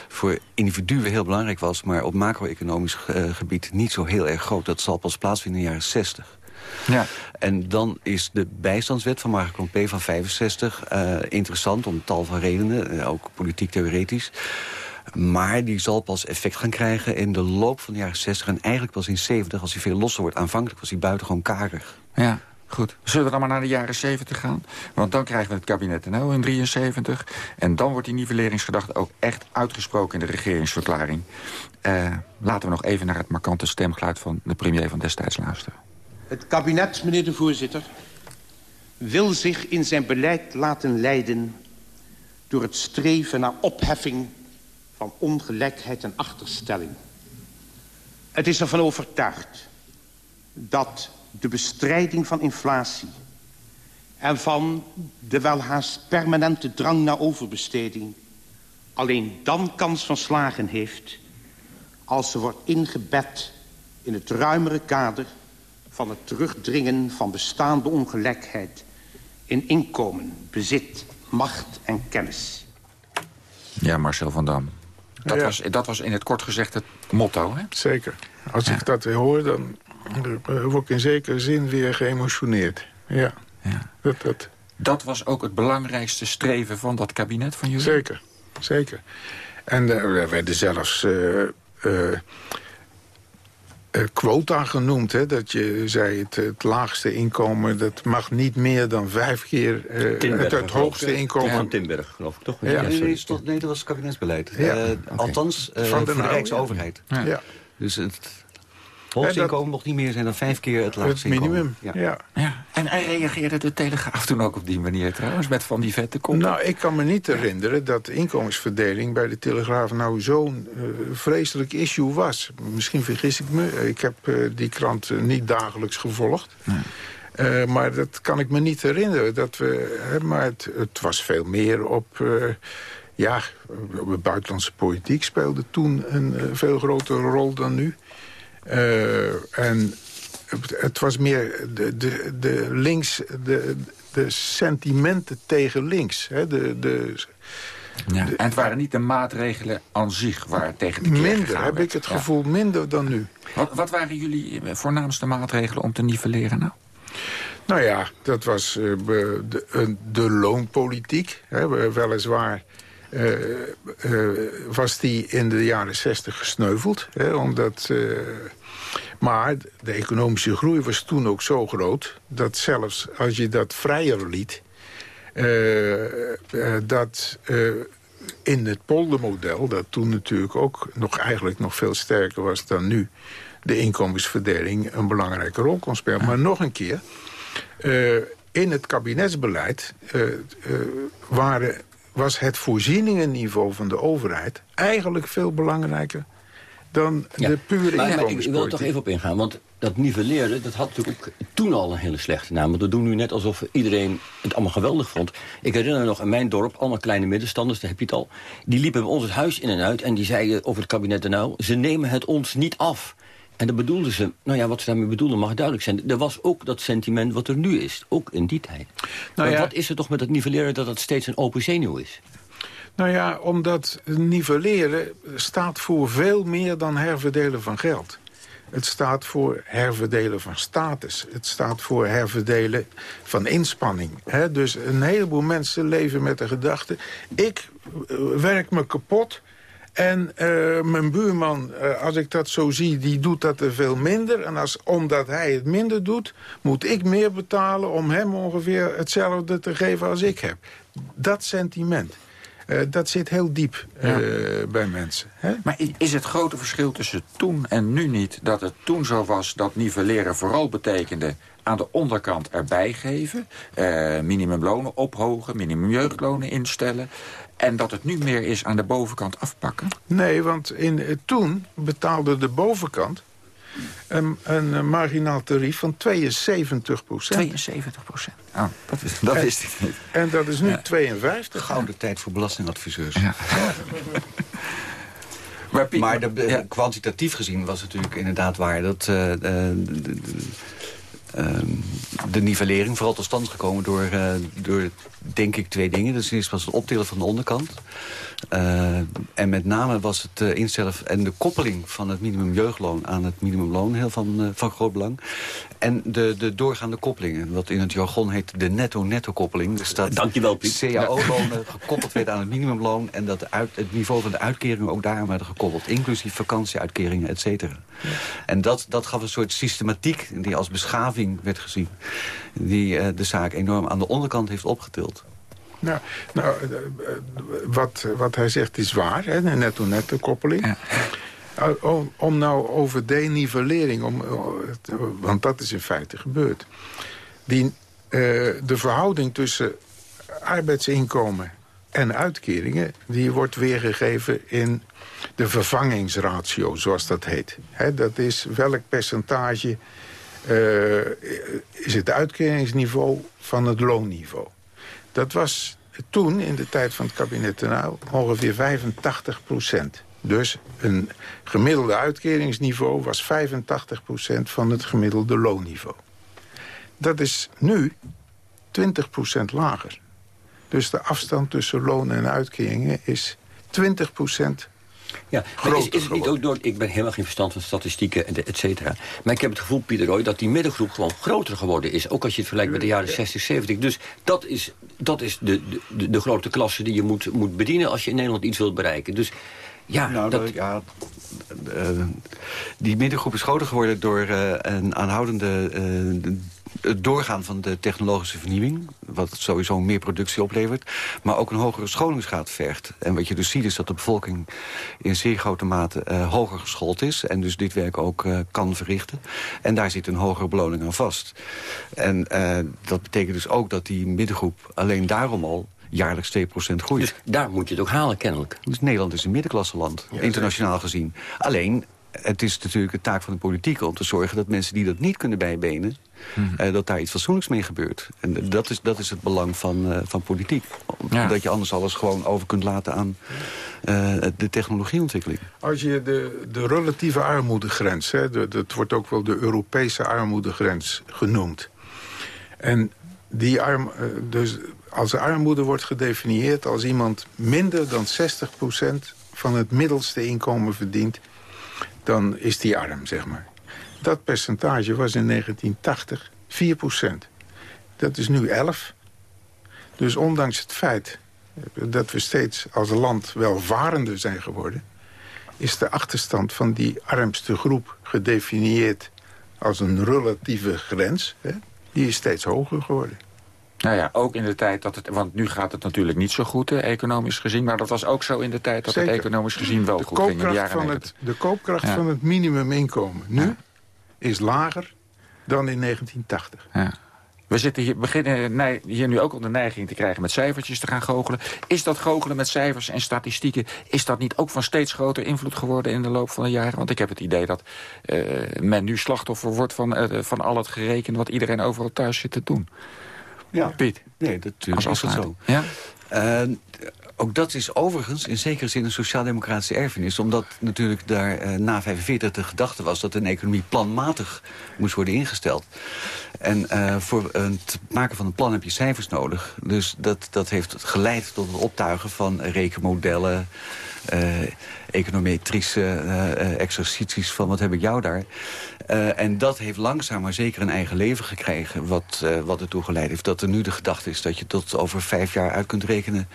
voor individuen heel belangrijk was... maar op macro-economisch gebied niet zo heel erg groot. Dat zal pas plaatsvinden in de jaren 60. Ja. En dan is de bijstandswet van Margaret P. van 65 uh, eh, interessant om tal van redenen, uh, ook politiek theoretisch. Maar die zal pas effect gaan krijgen in de loop van de jaren 60 en eigenlijk pas in 70 als hij veel losser wordt. Aanvankelijk was hij buitengewoon karig. Ja. Goed. Zullen we dan maar naar de jaren 70 gaan? Want dan krijgen we het kabinet NL in 73. En dan wordt die nivelleringsgedachte ook echt uitgesproken in de regeringsverklaring. Uh, laten we nog even naar het markante stemgeluid van de premier van destijds luisteren. Het kabinet, meneer de voorzitter, wil zich in zijn beleid laten leiden... door het streven naar opheffing van ongelijkheid en achterstelling. Het is ervan overtuigd dat de bestrijding van inflatie... en van de welhaast permanente drang naar overbesteding... alleen dan kans van slagen heeft... als ze wordt ingebed in het ruimere kader van het terugdringen van bestaande ongelijkheid... in inkomen, bezit, macht en kennis. Ja, Marcel van Dam. Dat, was, dat was in het kort gezegd het motto, hè? Zeker. Als ik dat weer hoor, dan word ik in zekere zin weer geëmotioneerd. Ja. ja. Dat, dat. dat was ook het belangrijkste streven van dat kabinet van jullie? Zeker, zeker. En er werden zelfs... Uh, uh, uh, quota genoemd. Hè? Dat je zei, het, het, laagste inkomen... dat mag niet meer dan vijf keer uh, het, het hoogste inkomen. Van Timberg, geloof ik, toch? Ja, ja nee, dat was kabinetsbeleid. Ja. Uh, okay. Althans, van de, de Rijksoverheid. Ja. ja. Dus het... Hoofdinkomen mocht niet meer zijn dan vijf keer het laagste Het minimum, ja. ja. En, en reageerde de Telegraaf toen ook op die manier trouwens, met van die vette kop? Nou, ik kan me niet herinneren dat de inkomensverdeling bij de Telegraaf nou zo'n uh, vreselijk issue was. Misschien vergis ik me. Ik heb uh, die krant uh, niet dagelijks gevolgd. Nee. maar dat kan ik me niet herinneren. Dat we, maar het, het was veel meer op ja, buitenlandse politiek speelde toen een uh, veel grotere rol dan nu. Uh, en het was meer de, de, de links, de, de sentimenten tegen links. Hè? De, de, ja, en het waren niet de maatregelen aan zich waar tegen de Minder, heb ik het gevoel, ja. minder dan nu. Wat, wat, waren jullie voornaamste maatregelen om te nivelleren nou? Nou ja, dat was uh, de, de, loonpolitiek. Hè, weliswaar uh, uh, was die in de jaren zestig gesneuveld. Hè, omdat, uh, maar de economische groei was toen ook zo groot... dat zelfs als je dat vrijer liet... dat in het poldermodel, dat toen natuurlijk ook nog eigenlijk nog veel sterker was dan nu... de inkomensverdeling een belangrijke rol kon spelen. Maar nog een keer, in het kabinetsbeleid waren was het voorzieningenniveau van de overheid... eigenlijk veel belangrijker dan ja, de pure maar, maar ik wil er toch even op ingaan, want dat nivelleren... dat had natuurlijk ook toen al een hele slechte naam. Want we doen nu net alsof iedereen het allemaal geweldig vond. Ik herinner me nog in mijn dorp, allemaal kleine middenstanders, daar heb je het al... die liepen bij ons het huis in en uit en die zeiden over het kabinet en nou... ze nemen het ons niet af. En dat bedoelden ze, nou ja, wat ze daarmee bedoelden mag duidelijk zijn. Er was ook dat sentiment wat er nu is, ook in die tijd. Nou ja, wat is er toch met het nivelleren dat het steeds een open zenuw is? Nou ja, omdat nivelleren staat voor veel meer dan herverdelen van geld. Het staat voor herverdelen van status. Het staat voor herverdelen van inspanning. He, dus een heleboel mensen leven met de gedachte... ik werk me kapot en uh, mijn buurman, uh, als ik dat zo zie, die doet dat er veel minder. En als, omdat hij het minder doet, moet ik meer betalen... om hem ongeveer hetzelfde te geven als ik heb. Dat sentiment. Uh, dat zit heel diep ja. bij mensen. Hè? Maar is het grote verschil tussen toen en nu niet... dat het toen zo was dat nivelleren vooral betekende aan de onderkant erbij geven. Uh, minimumlonen ophogen, minimumjeugdlonen instellen. En dat het nu meer is aan de bovenkant afpakken? Nee, want in, toen betaalde de bovenkant een, een marginaal tarief van 72 procent. 72 procent. Oh, dat, is, dat en, wist ik niet. En dat is nu ja. 52. Gouden tijd voor belastingadviseurs. Ja. maar, Piet, maar de, ja. kwantitatief gezien was het natuurlijk inderdaad waar... dat uh, de, de, de nivellering vooral tot stand gekomen door, uh, door denk ik, twee dingen. Dus eerst was het optillen van de onderkant. Uh, en met name was het uh, instellen en de koppeling van het minimumjeugdloon aan het minimumloon heel van, uh, van groot belang. En de, de doorgaande koppelingen, wat in het jargon heet de netto-netto-koppeling. Dus dat Dankjewel, Piet. cao-lonen gekoppeld werden aan het minimumloon... en dat uit, het niveau van de uitkeringen ook daaraan werden gekoppeld. Inclusief vakantieuitkeringen, et cetera. Ja. En dat, dat gaf een soort systematiek die als beschaving werd gezien. Die de zaak enorm aan de onderkant heeft opgetild. Nou, nou wat, wat hij zegt is waar, hè, de netto-netto koppeling. Ja. Om, om nou over denivellering, om, want dat is in feite gebeurd. Die, uh, de verhouding tussen arbeidsinkomen en uitkeringen... die wordt weergegeven in de vervangingsratio, zoals dat heet. He, dat is welk percentage uh, is het uitkeringsniveau van het loonniveau. Dat was toen, in de tijd van het kabinet Tenuil, ongeveer 85 procent. Dus een gemiddelde uitkeringsniveau was 85 procent van het gemiddelde loonniveau. Dat is nu 20 procent lager. Dus de afstand tussen lonen en uitkeringen is 20 procent ja, maar is, is het niet ook door... Ik ben helemaal geen verstand van statistieken, et cetera. Maar ik heb het gevoel, Pieter Roy, dat die middengroep gewoon groter geworden is. Ook als je het vergelijkt met de jaren 60, 70. Dus dat is, dat is de, de, de grote klasse die je moet, moet bedienen... als je in Nederland iets wilt bereiken. Dus ja, nou, dat... ja uh, die middengroep is groter geworden door uh, een aanhoudende... Uh, het doorgaan van de technologische vernieuwing... wat sowieso meer productie oplevert... maar ook een hogere scholingsgraad vergt. En wat je dus ziet is dat de bevolking in zeer grote mate uh, hoger geschoold is... en dus dit werk ook uh, kan verrichten. En daar zit een hogere beloning aan vast. En uh, dat betekent dus ook dat die middengroep alleen daarom al jaarlijks 2% groeit. Dus daar moet je het ook halen, kennelijk. Dus Nederland is een middenklasseland, ja, internationaal gezien. Alleen, het is natuurlijk de taak van de politiek om te zorgen... dat mensen die dat niet kunnen bijbenen... Hmm. Uh, dat daar iets fatsoenlijks mee gebeurt. En dat is, dat is het belang van, uh, van politiek. Ja. Dat je anders alles gewoon over kunt laten aan uh, de technologieontwikkeling. Als je de, de relatieve armoedegrens... Hè, de, dat wordt ook wel de Europese armoedegrens genoemd. En die arm, dus als armoede wordt gedefinieerd als iemand minder dan 60% van het middelste inkomen verdient, dan is die arm, zeg maar. Dat percentage was in 1980 4%. Dat is nu 11. Dus ondanks het feit dat we steeds als land welvarender zijn geworden... is de achterstand van die armste groep gedefinieerd als een relatieve grens. Hè? Die is steeds hoger geworden. Nou ja, ook in de tijd dat het... Want nu gaat het natuurlijk niet zo goed, economisch gezien. Maar dat was ook zo in de tijd dat het economisch gezien wel goed ging. In de, jaren van het, de koopkracht van het minimuminkomen nu ja. is lager dan in 1980. Ja. We zitten hier, beginnen hier nu ook al de neiging te krijgen met cijfertjes te gaan goochelen. Is dat goochelen met cijfers en statistieken... is dat niet ook van steeds groter invloed geworden in de loop van de jaren? Want ik heb het idee dat uh, men nu slachtoffer wordt van, uh, van al het gerekend... wat iedereen overal thuis zit te doen. Ja. Piet? Nee, dat als, als is zo. Ja? Uh, ook dat is overigens in zekere zin een sociaal-democratische erfenis. Omdat natuurlijk daar uh, na 45 de gedachte was... dat een economie planmatig moest worden ingesteld. En uh, voor het maken van een plan heb je cijfers nodig. Dus dat, dat heeft geleid tot het optuigen van rekenmodellen... econometrische exercities van wat heb ik jou daar. En dat heeft langzaam maar zeker een eigen leven gekregen. Wat, wat ertoe geleid heeft dat er nu de gedachte is... dat je tot over vijf jaar uit kunt rekenen...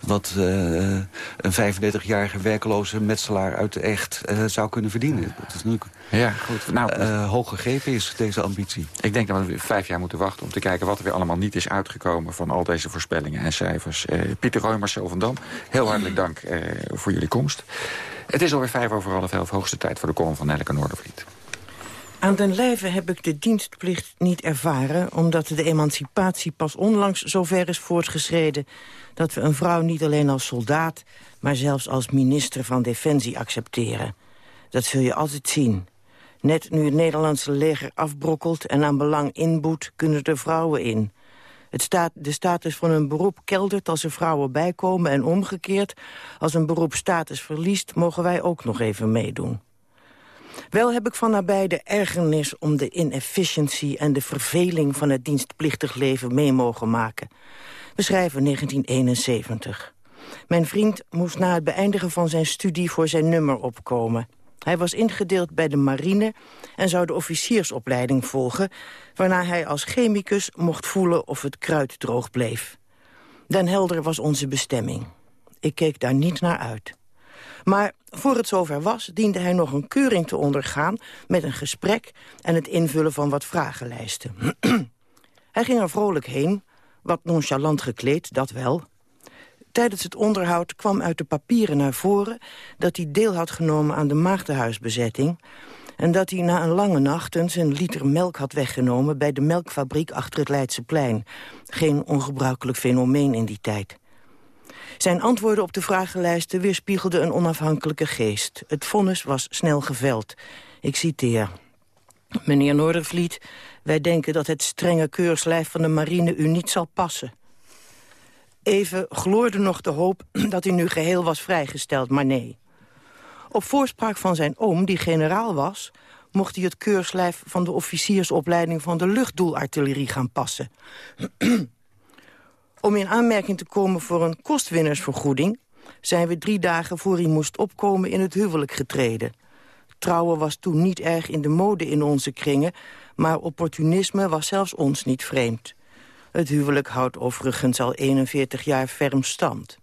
wat uh, een 35-jarige werkeloze metselaar uit de echt zou kunnen verdienen. Dat is natuurlijk ja, goed. Nou, hoog gegrepen is, deze ambitie. Ik denk dat we vijf jaar moeten wachten om te kijken... wat er weer allemaal niet is uitgekomen van al deze voorspellingen en cijfers. Pieter Roy, Marcel van Dam, heel hartelijk dank voor jullie komst. Het is alweer vijf over half elf, hoogste tijd voor de column van Nelke Noordervliet. Aan den lijve heb ik de dienstplicht niet ervaren... omdat de emancipatie pas onlangs zover is voortgeschreden... dat we een vrouw niet alleen als soldaat... maar zelfs als minister van Defensie accepteren. Dat zul je altijd zien. Net nu het Nederlandse leger afbrokkelt en aan belang inboet... kunnen er vrouwen in. Het staat, de status van een beroep keldert als er vrouwen bijkomen... en omgekeerd, als een beroep status verliest... mogen wij ook nog even meedoen. Wel heb ik van nabij de ergernis om de inefficiency en de verveling van het dienstplichtig leven mee mogen maken. We schrijven 1971. Mijn vriend moest na het beëindigen van zijn studie voor zijn nummer opkomen. Hij was ingedeeld bij de marine en zou de officiersopleiding volgen... waarna hij als chemicus mocht voelen of het kruid droog bleef. Den Helder was onze bestemming. Ik keek daar niet naar uit. Maar voor het zover was, diende hij nog een keuring te ondergaan... met een gesprek en het invullen van wat vragenlijsten. hij ging er vrolijk heen, wat nonchalant gekleed, dat wel. Tijdens het onderhoud kwam uit de papieren naar voren... dat hij deel had genomen aan de maagdenhuisbezetting... en dat hij na een lange nacht een liter melk had weggenomen... bij de melkfabriek achter het Leidseplein. Geen ongebruikelijk fenomeen in die tijd. Zijn antwoorden op de vragenlijsten weerspiegelden een onafhankelijke geest. Het vonnis was snel geveld. Ik citeer. Meneer Noordervliet, wij denken dat het strenge keurslijf van de marine u niet zal passen. Even gloorde nog de hoop dat hij nu geheel was vrijgesteld, maar nee. Op voorspraak van zijn oom, die generaal was... mocht hij het keurslijf van de officiersopleiding van de luchtdoelartillerie gaan passen. Om in aanmerking te komen voor een kostwinnersvergoeding... zijn we drie dagen voor hij moest opkomen in het huwelijk getreden. Trouwen was toen niet erg in de mode in onze kringen... maar opportunisme was zelfs ons niet vreemd. Het huwelijk houdt overigens al 41 jaar ferm stand.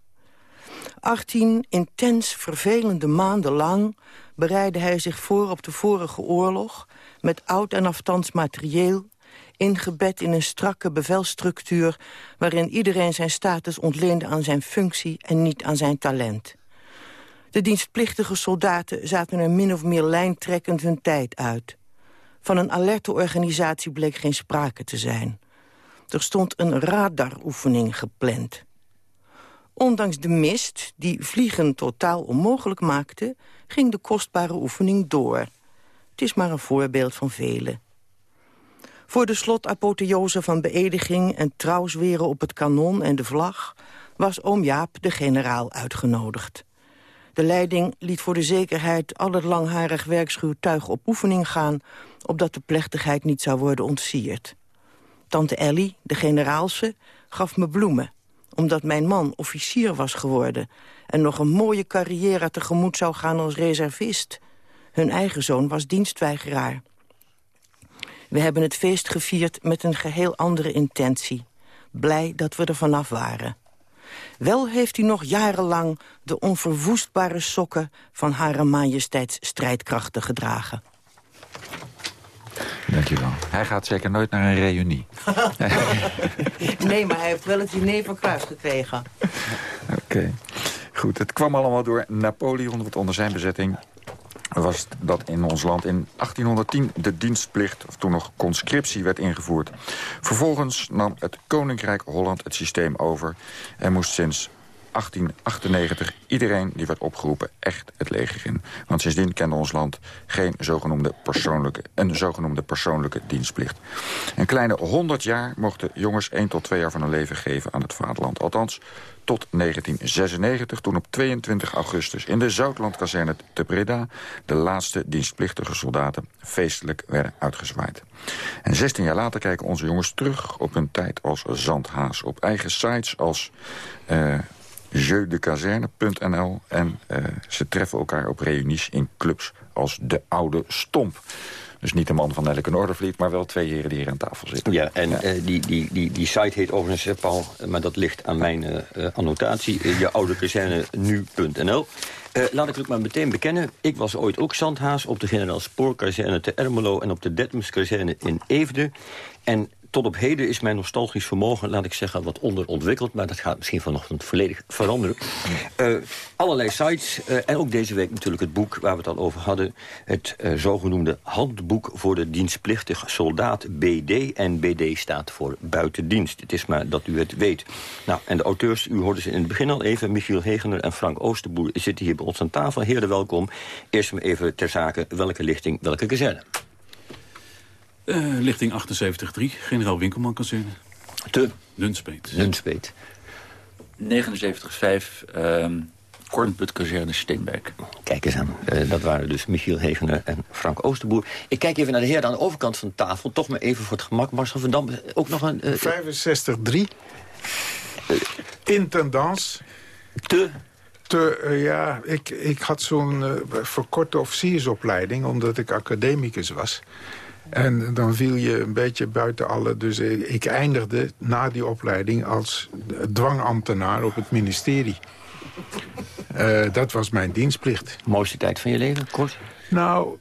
18 intens vervelende maanden lang bereidde hij zich voor op de vorige oorlog... met oud en aftans materieel ingebed in een strakke bevelstructuur... waarin iedereen zijn status ontleende aan zijn functie en niet aan zijn talent. De dienstplichtige soldaten zaten er min of meer lijntrekkend hun tijd uit. Van een alerte organisatie bleek geen sprake te zijn. Er stond een radaroefening gepland. Ondanks de mist, die vliegen totaal onmogelijk maakte... ging de kostbare oefening door. Het is maar een voorbeeld van vele. Voor de slotapotheose van beëdiging en trouwsweren op het kanon en de vlag... was oom Jaap de generaal uitgenodigd. De leiding liet voor de zekerheid al het langharig werkschuwtuig op oefening gaan... opdat de plechtigheid niet zou worden ontsierd. Tante Ellie, de generaalse, gaf me bloemen omdat mijn man officier was geworden... en nog een mooie carrière tegemoet zou gaan als reservist. Hun eigen zoon was dienstweigeraar. We hebben het feest gevierd met een geheel andere intentie. Blij dat we er vanaf waren. Wel heeft hij nog jarenlang de onverwoestbare sokken... van Hare Majesteits strijdkrachten gedragen. Dankjewel. Hij gaat zeker nooit naar een reunie. nee, maar hij heeft wel het diner van Kruis gekregen. Oké. Goed, het kwam allemaal door Napoleon, want onder zijn bezetting was dat in ons land in 1810 de dienstplicht, of toen nog conscriptie, werd ingevoerd. Vervolgens nam het Koninkrijk Holland het systeem over... en moest sinds 1898 iedereen die werd opgeroepen echt het leger in. Want sindsdien kende ons land geen zogenoemde persoonlijke, een zogenoemde persoonlijke dienstplicht. Een kleine 100 jaar mochten jongens 1 tot 2 jaar van hun leven geven aan het vaderland. Althans, tot 1996, toen op 22 augustus in de Zoutlandkazerne te Breda... de laatste dienstplichtige soldaten feestelijk werden uitgezwaaid. En 16 jaar later kijken onze jongens terug op hun tijd als zandhaas. Op eigen sites als uh, jeudekazerne.nl. En uh, ze treffen elkaar op reunies in clubs als De Oude Stomp. Dus niet de man van elke Noordervliet, maar wel twee heren die hier aan tafel zitten. Ja, en ja. Uh, die, die, die, die site heet overigens, Paul, maar dat ligt aan mijn uh, annotatie, uh, jeoudekazerne.nu.nl. Uh, laat ik het maar meteen bekennen. Ik was ooit ook zandhaas op de generaal Spoorkazerne te Ermelo... en op de Detmeskazerne in Eefde. En tot op heden is mijn nostalgisch vermogen, laat ik zeggen, wat onderontwikkeld. Maar dat gaat misschien vanochtend volledig veranderen. Uh, allerlei sites uh, en ook deze week natuurlijk het boek waar we het al over hadden. Het uh, zogenoemde handboek voor de dienstplichtige soldaat BD. En BD staat voor buitendienst. Het is maar dat u het weet. Nou, en de auteurs, u hoorde ze in het begin al even. Michiel Hegener en Frank Oosterboer zitten hier bij ons aan tafel. Heren, welkom. Eerst maar even ter zake welke lichting, welke kazerne. Uh, lichting 78-3, generaal Winkelman kazerne. Te? Nunspeet. Nunspeet. 79-5, uh, Kornput kazerne Steenbeek. Kijk eens aan. Uh, dat waren dus Michiel Hegener en Frank Oosterboer. Ik kijk even naar de heer aan de overkant van de tafel. Toch maar even voor het gemak. Marcel van Dam, ook nog een... Uh, 65-3. Intendance. Te? Te, uh, ja, ik, ik had zo'n uh, verkorte officiersopleiding... omdat ik academicus was. En dan viel je een beetje buiten alle... Dus ik eindigde na die opleiding als dwangambtenaar op het ministerie. Uh, dat was mijn dienstplicht. Mooiste tijd van je leven, kort? Nou,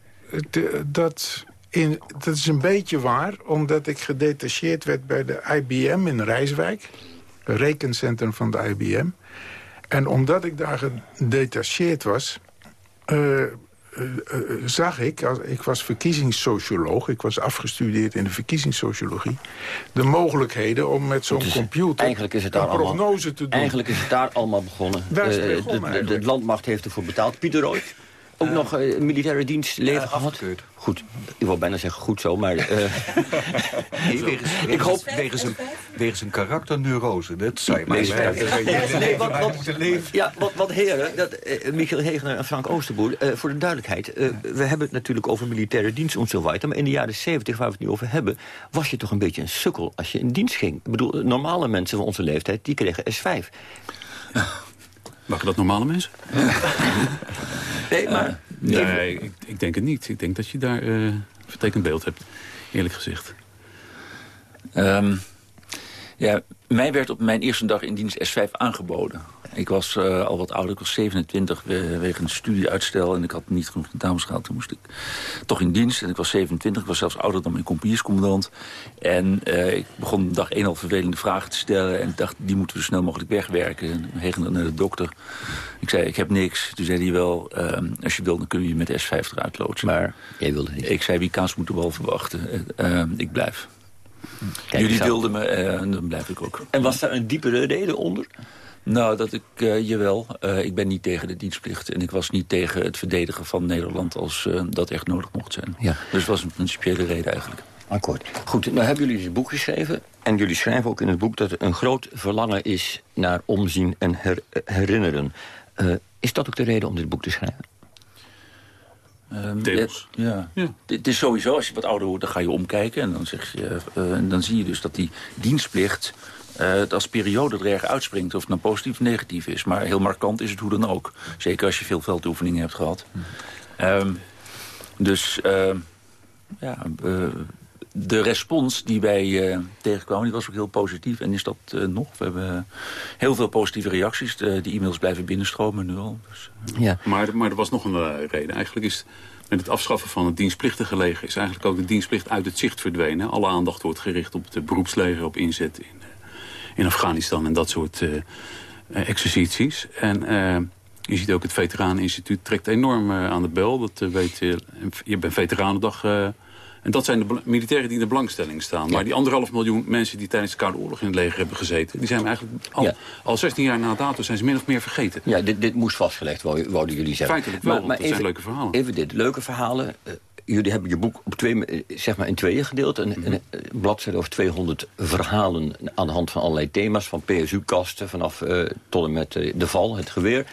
dat, in, dat is een beetje waar. Omdat ik gedetacheerd werd bij de IBM in Rijswijk. Het rekencentrum van de IBM. En omdat ik daar gedetacheerd was... Uh, zag ik, als, ik was verkiezingssocioloog... ik was afgestudeerd in de verkiezingssociologie... de mogelijkheden om met zo'n computer eigenlijk is het daar een prognose allemaal, te doen. Eigenlijk is het daar allemaal begonnen. Daar is het begonnen de, de, de, landmacht heeft ervoor betaald. Pieter Ooit, ook nog militaire dienstleven gehad? Afgekeurd. Goed, ik wil bijna zeggen goed zo, maar... nee, wegens, ik hoop... wegens, een, wegens een karakterneurose, dat zou je maar zeggen. Nee, wat, wat, ja, wat, wat heren, dat, uh, Michiel Hegener en Frank Oosterboer... Uh, voor de duidelijkheid, uh, we hebben het natuurlijk over militaire dienst en zo weiter... maar in de jaren 70, waar we het nu over hebben... was je toch een beetje een sukkel als je in dienst ging. Ik bedoel, normale mensen van onze leeftijd, die kregen S5. Maken dat normale mensen? nee, maar... Uh, nee, ik, ik, denk het niet. Ik denk dat je daar een vertekend beeld hebt, eerlijk gezegd. Um, ja, mij werd op mijn eerste dag in dienst S5 aangeboden. Ik was uh, al wat ouder, ik was 27 we, wegens studieuitstel... en ik had niet genoeg tentamens gehaald. Toen moest ik toch in dienst en ik was 27. Ik was zelfs ouder dan mijn kompierscommandant. En uh, ik begon dag één al vervelende vragen te stellen... en ik dacht, die moeten we zo snel mogelijk wegwerken. En hegen naar de dokter. Ik zei, ik heb niks. Toen zei hij wel, uh, als je wil, dan kun je je met S5 eruit loodsen. Maar jij wilde niet. Ik zei, wie kaas moet de bal verwachten. ik blijf. Kijk, Jullie wilden me, en dan blijf ik ook. En was daar een diepere reden onder? Nou, dat ik, uh, jawel, uh, ik ben niet tegen de dienstplicht. En ik was niet tegen het verdedigen van Nederland als uh, dat echt nodig mocht zijn. Ja. Dus het was een principiële reden eigenlijk. Akkoord. Goed, nou hebben jullie een boek geschreven. En jullie schrijven ook in het boek dat er een groot verlangen is naar omzien en her herinneren. is dat ook de reden om dit boek te schrijven? Um, Deels. Ja. ja. Het is sowieso, als je wat ouder wordt, dan ga je omkijken. En dan, zeg je, en dan zie je dus dat die dienstplicht uh, als periode er erg uitspringt. Of het nou positief of negatief is. Maar heel markant is het hoe dan ook. Zeker als je veel veldoefeningen hebt gehad. Um, dus uh, ja, uh, de respons die wij tegenkwamen, die was ook heel positief. En is dat nog. We hebben heel veel positieve reacties. De, die e-mails blijven binnenstromen nu al. Dus, ja. maar, maar er was nog een reden. Eigenlijk is met het afschaffen van het dienstplichtige leger... is eigenlijk ook de dienstplicht uit het zicht verdwenen. Alle aandacht wordt gericht op het beroepsleger, op inzet in in Afghanistan en dat soort uh, exercities. En uh, je ziet ook het Veteraneninstituut trekt enorm uh, aan de bel. Dat weet je. Je bent Veteranendag. en dat zijn de militairen die in de belangstelling staan. Maar die anderhalf miljoen mensen die tijdens de Koude Oorlog in het leger hebben gezeten... die zijn eigenlijk al, al 16 jaar na dato zijn ze min of meer vergeten. Ja, dit, dit moest vastgelegd, wouden jullie zeggen. Feitelijk wel, maar, maar dat even, zijn leuke verhalen. Even dit, leuke verhalen jullie hebben je boek op twee, eh, zeg maar in tweeën gedeeld. Een, mm een, bladzijde over 200 verhalen aan de hand van allerlei thema's. Van PSU-kasten vanaf uh, tot en met uh, de val, het geweer.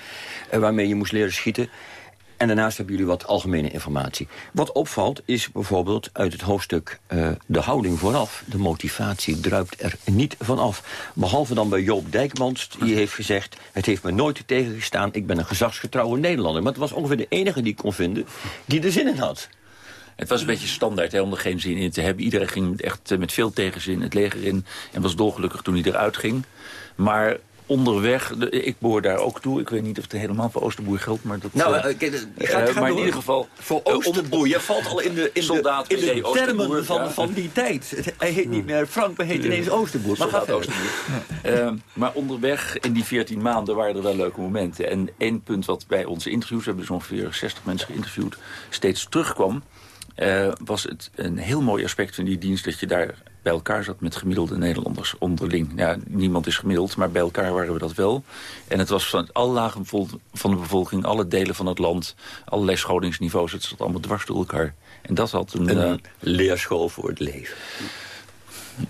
Uh, waarmee je moest leren schieten. En daarnaast hebben jullie wat algemene informatie. Wat opvalt is bijvoorbeeld uit het hoofdstuk uh, de houding vooraf. De motivatie druipt er niet vanaf. Behalve dan bij Joop Dijkmans, die heeft gezegd... het heeft me nooit tegengestaan, ik ben een gezagsgetrouwe Nederlander. Maar het was ongeveer de enige die ik kon vinden die er zin in had. Het was een beetje standaard hè, om er geen zin in te hebben. Iedereen ging echt eh, met veel tegenzin het leger in. En was dolgelukkig toen hij eruit ging. Maar onderweg, ik boor daar ook toe. Ik weet niet of het helemaal voor Oosterboer geldt, maar dat... Nou, uh, uh, maar in ieder geval... Voor Oosterboer, je valt al in de, in de, in de termen van, van die tijd. Hij heet niet meer Frank, maar heet ineens Oosterboer. Maar, gaat Oosterboer. uh, maar onderweg, in die 14 maanden, waren er wel leuke momenten. En één punt wat bij onze interviews, we hebben dus ongeveer 60 mensen geïnterviewd, steeds terugkwam uh, was het een heel mooi aspect van die dienst... dat je daar bij elkaar zat met gemiddelde Nederlanders onderling. Ja, niemand is gemiddeld, maar bij elkaar waren we dat wel. En het was van alle lagen van de bevolking, alle delen van het land... allerlei scholingsniveaus, het zat allemaal dwars door elkaar. En dat had een... Een uh, leerschool voor het leven.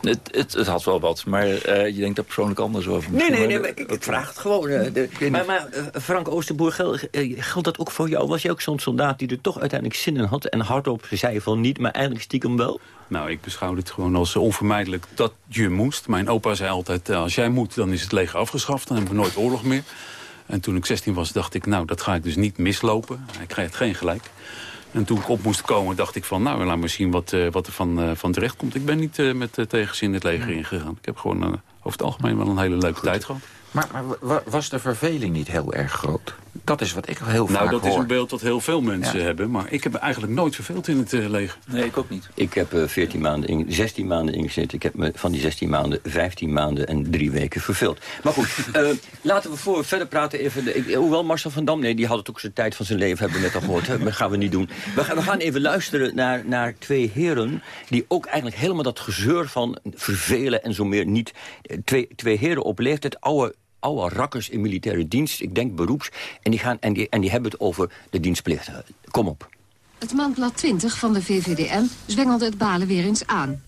Het, het, het, had wel wat, maar uh, je denkt daar persoonlijk anders over. Nee, nee, nee, ik, ik, vraag het gewoon. Uh, de, maar, maar uh, Frank Oosterboer, geldt dat ook voor jou? Was je ook zo'n soldaat die er toch uiteindelijk zin in had... en hardop zei van niet, maar eigenlijk stiekem wel? Nou, ik beschouw het gewoon als onvermijdelijk dat je moest. Mijn opa zei altijd, als jij moet, dan is het leger afgeschaft. Dan hebben we nooit oorlog meer. En toen ik 16 was, dacht ik, nou, dat ga ik dus niet mislopen. Hij krijgt geen gelijk. En toen ik op moest komen, dacht ik van... nou, laat maar zien wat, uh, wat er van, uh, van terecht komt. Ik ben niet uh, met tegenzin het leger ingegaan. Ik heb gewoon over het algemeen wel een hele leuke tijd gehad. Maar, maar, was de verveling niet heel erg groot? Dat is wat ik heel nou, vaak Nou, dat is een beeld dat heel veel mensen hebben. Maar ik heb eigenlijk nooit verveeld in het uh, leger. Nee, ik ook niet. Ik heb uh, 14 maanden in, 16 maanden ingezet. Ik heb me van die 16 maanden 15 maanden en drie weken verveeld. Maar goed, uh, laten we voor verder praten even. De, ik, hoewel Marcel van Dam, nee, die had het ook zijn tijd van zijn leven, hebben we net al gehoord. Dat gaan we niet doen. We gaan, we gaan even luisteren naar, naar twee heren... die ook eigenlijk helemaal dat gezeur van vervelen en zo meer niet... Twee, twee heren op leeftijd, oude oude rakkers in militaire dienst, ik denk beroeps... en die, gaan, en die, en die hebben het over de dienstplicht. Kom op. Het maandblad 20 van de VVDM zwengelde het balen weer eens aan.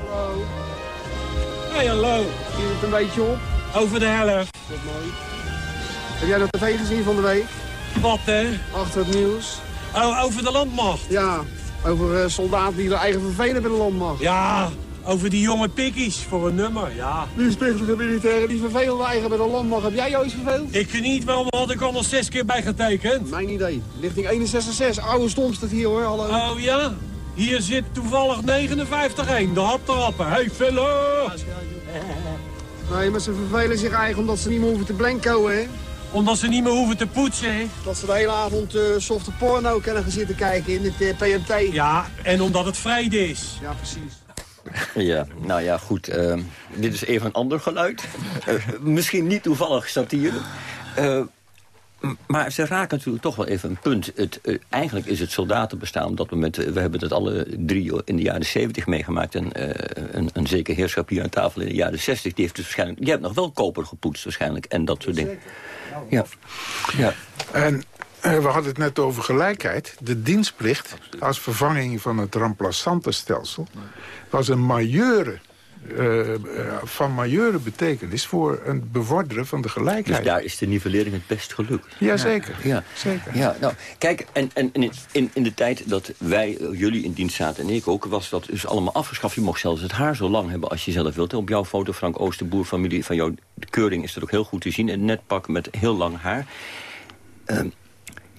Hallo. Hey, hallo. Zie het een beetje op? Over de helft. Dat mooi. Heb jij de tv gezien van de week? Wat, hè? Achter het nieuws. Oh, over de landmacht? Ja, over uh, soldaten die er eigen vervelen bij de landmacht. Ja, over die jonge pikkies voor een nummer, ja. Die spichtige militairen die vervelen eigen bij de landmacht. Heb jij jou eens verveeld? Ik niet, wel, had ik al nog zes keer bij getekend. Mijn idee. Lichting 166, oude stom staat hier hoor, hallo. Oh ja? Hier zit toevallig 59-1. De hap trappen. Hey, Philip! Nee, maar ze vervelen zich eigenlijk omdat ze niet meer hoeven te blanco, hè? Omdat ze niet meer hoeven te poetsen, hè? Dat ze de hele avond uh, softe porno kunnen gaan zitten kijken in het uh, PMT. Ja, en omdat het vrijde is. Ja, precies. Ja, nou ja, goed. Uh, dit is even een ander geluid. Uh, misschien niet toevallig satire. Uh, maar ze raken natuurlijk toch wel even een punt. Het, eigenlijk is het soldatenbestaan op dat moment... we hebben het alle drie in de jaren 70 meegemaakt... en een, een zeker heerschap hier aan tafel in de jaren 60... die heeft dus waarschijnlijk... je hebt nog wel koper gepoetst waarschijnlijk en dat soort dingen. Ja. ja. En we hadden het net over gelijkheid. De dienstplicht als vervanging van het remplaçantenstelsel... was een majeure uh, van majeure betekenis voor een bevorderen van de gelijkheid. Dus daar is de nivellering het best gelukt. Jazeker. Ja, zeker. Ja, nou, kijk, en, en in, in de tijd dat wij, jullie in dienst zaten en ik ook... was dat dus allemaal afgeschaft. Je mocht zelfs het haar zo lang hebben als je zelf wilt. Op jouw foto, Frank Oosterboer, familie van jouw keuring... is dat ook heel goed te zien. Een netpak met heel lang haar. Uh,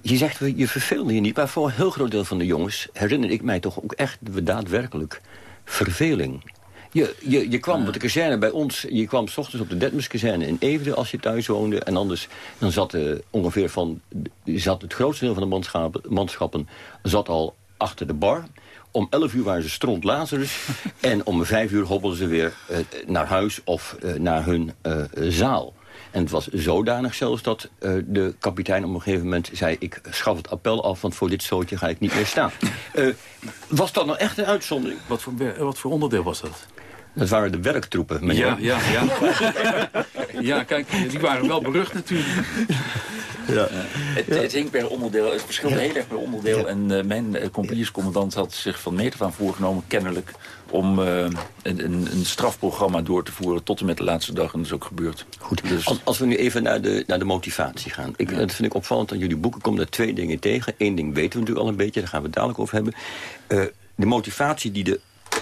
je zegt, je verveelde je niet, maar voor een heel groot deel van de jongens... herinner ik mij toch ook echt daadwerkelijk verveling. Je, je, je kwam op de kazerne bij ons, je kwam s ochtends op de Detmerskazerne in Everen als je thuis woonde. En anders dan zat uh, ongeveer van, zat het grootste deel van de manschappen, manschappen zat al achter de bar. Om 11 uur waren ze stront Lazarus. en om 5 uur hobbelden ze weer uh, naar huis of uh, naar hun zaal. En het was zodanig zelfs dat uh, de kapitein op een gegeven moment zei... ik schaf het appel af, want voor dit zootje ga ik niet meer staan. Uh, was dat nou echt een uitzondering? Wat voor, wat voor onderdeel was dat? Dat waren de werktroepen. Meneer. Ja, ja, ja. ja, kijk, die waren wel berucht natuurlijk. Ja. Het, het hing per onderdeel, het verschilde heel erg per onderdeel. En uh, mijn uh, compagnierscommandant had zich van meter van voorgenomen, kennelijk, om uh, een, een, een, strafprogramma door te voeren tot en met de laatste dag. En dat is ook gebeurd. Goed, dus... als, als, we nu even naar de, naar de motivatie gaan. Ik, ja. Dat vind ik opvallend aan jullie boeken. komen er twee dingen tegen. Eén ding weten we natuurlijk al een beetje, daar gaan we het dadelijk over hebben. de motivatie die de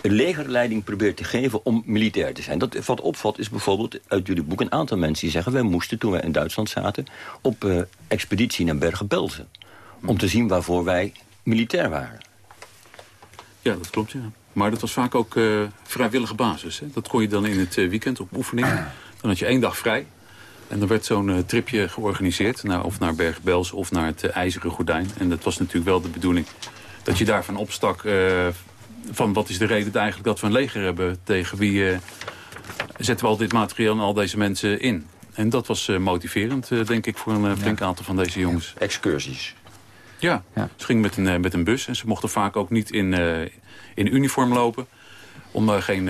legerleiding probeert te geven om militair te zijn. Dat, wat opvalt is bijvoorbeeld uit jullie boek een aantal mensen die zeggen... wij moesten toen wij in Duitsland zaten op uh, expeditie naar Bergen-Belsen. Om te zien waarvoor wij militair waren. Ja, dat klopt, ja. Maar dat was vaak ook uh, vrijwillige basis. Hè? Dat kon je dan in het uh, weekend op oefening. Dan had je één dag vrij. En dan werd zo'n uh, tripje georganiseerd. Naar, of naar Bergen-Belsen of naar het IJzeren Gordijn. En dat was natuurlijk wel de bedoeling dat je daarvan opstak van wat is de reden eigenlijk dat we een leger hebben? Tegen wie uh, zetten we al dit materiaal en al deze mensen in? En dat was uh, motiverend, uh, denk ik, voor een flink aantal van deze jongens. Ja. Excursies. Ja, ja, ze gingen met een, met een bus en ze mochten vaak ook niet in, in uniform lopen. Om geen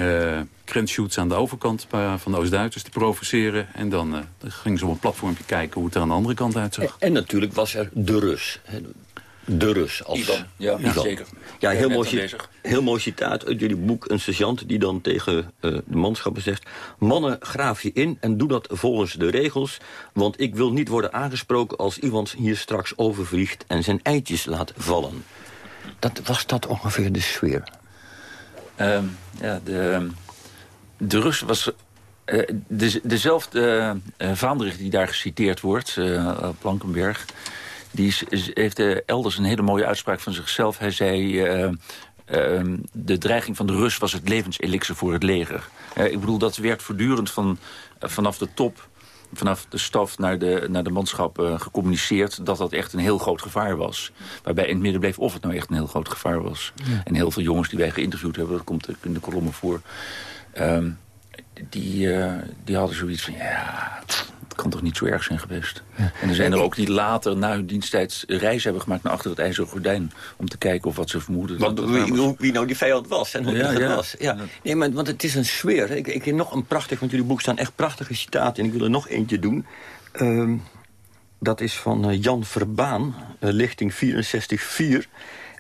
grensshoots aan de overkant van de Oost-Duitsers te provoceren. En dan, dan gingen ze op een platformpje kijken hoe het er aan de andere kant uitzag. En, en natuurlijk was er de Rus de Rus. Als Ivan, ja, Ivan. zeker. Ja, heel mooi, heel mooi citaat uit jullie boek. Een sergeant die dan tegen uh, de manschappen zegt... Mannen, graaf je in en doe dat volgens de regels... want ik wil niet worden aangesproken als iemand hier straks overvliegt... en zijn eitjes laat vallen. Dat, was dat ongeveer de sfeer? Um, ja, de, de Rus was... Uh, de, dezelfde uh, vaandrig die daar geciteerd wordt, uh, Plankenberg... Die is, is, heeft uh, elders een hele mooie uitspraak van zichzelf. Hij zei, uh, uh, de dreiging van de Rus was het levenselixer voor het leger. ik bedoel, dat werd voortdurend van, vanaf de top vanaf de staf naar de, naar de manschap uh, gecommuniceerd... dat dat echt een heel groot gevaar was. Waarbij in het midden bleef of het nou echt een heel groot gevaar was. Ja. En heel veel jongens die wij geïnterviewd hebben... dat komt in de kolommen voor... Um, die, uh, die hadden zoiets van... ja, kan toch niet zo erg zijn geweest. Ja. En er zijn er ook die later na hun diensttijd reis hebben gemaakt... naar achter het ijzeren gordijn om te kijken of wat ze vermoeden. Want, wie, wie, nou die vijand was en hoe ja, dat ja. was. Ja. Nee, maar, want het is een sfeer. Ik, ik heb nog een prachtig, want jullie boek staan echt prachtige citaten... en ik wil er nog eentje doen. Um, dat is van uh, Jan Verbaan, uh, lichting 64-4...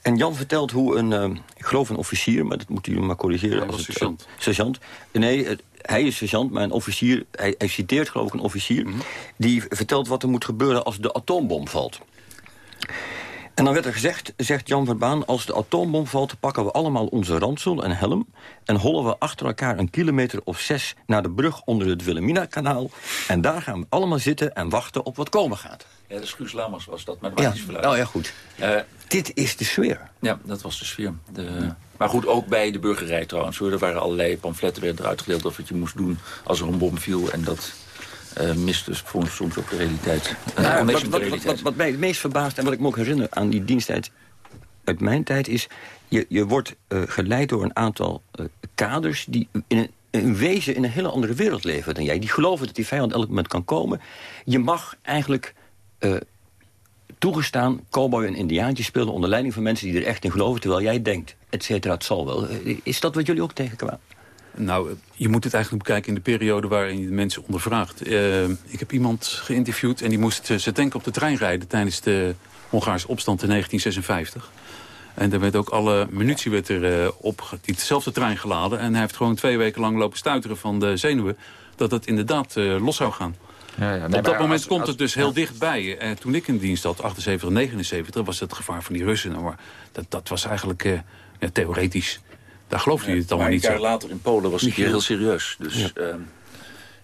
En Jan vertelt hoe een, uh, ik geloof een officier... maar dat moeten jullie maar corrigeren. Ja, als het, sergeant. Sergeant. Nee, hij is sergeant, maar een officier... Hij, hij citeert geloof ik een officier... Mm -hmm. die vertelt wat er moet gebeuren als de atoombom valt. En dan werd er gezegd, zegt Jan Verbaan... als de atoombom valt, pakken we allemaal onze ransel en helm... en hollen we achter elkaar een kilometer of zes... naar de brug onder het Wilhelmina-kanaal... en daar gaan we allemaal zitten en wachten op wat komen gaat. Ja, de Schuus Lammers was dat, maar dat ja. Oh ja, goed. Uh, Dit is de sfeer. Ja, dat was de sfeer. De... Maar goed, ook bij de burgerij trouwens. Er waren allerlei pamfletten werden eruit gedeeld of wat je moest doen als er een bom viel. En dat uh, mist dus soms ook de realiteit. Nou, wat, wat, wat, wat, mij het meest verbaast en wat ik me ook herinner aan die diensttijd uit mijn tijd is... je, je wordt uh, geleid door een aantal kaders die in een, in wezen in een hele andere wereld leven dan jij. Die geloven dat die vijand elk moment kan komen. Je mag eigenlijk toegestaan cowboy en indiaantje spelen... onder leiding van mensen die er echt in geloven... terwijl jij denkt, et cetera, het zal wel. Is dat wat jullie ook tegenkwamen? Nou, je moet het eigenlijk bekijken in de periode waarin je de mensen ondervraagt. Uh, ik heb iemand geïnterviewd en die moest zijn tank op de trein rijden... tijdens de Hongaarse opstand in 1956. En daar werd ook alle munitie werd er, op die dezelfde trein geladen. En hij heeft gewoon twee weken lang lopen stuiteren van de zenuwen... dat het inderdaad los zou gaan. Ja, ja. Nee, Op dat moment komt het dus heel dichtbij. En toen ik in dienst had, 78 79, was het gevaar van die Russen. Nou, maar dat, dat was eigenlijk uh, ja, theoretisch. Daar geloofde je het allemaal niet zo. een jaar later in Polen was het hier heel serieus. Dus ja, uh,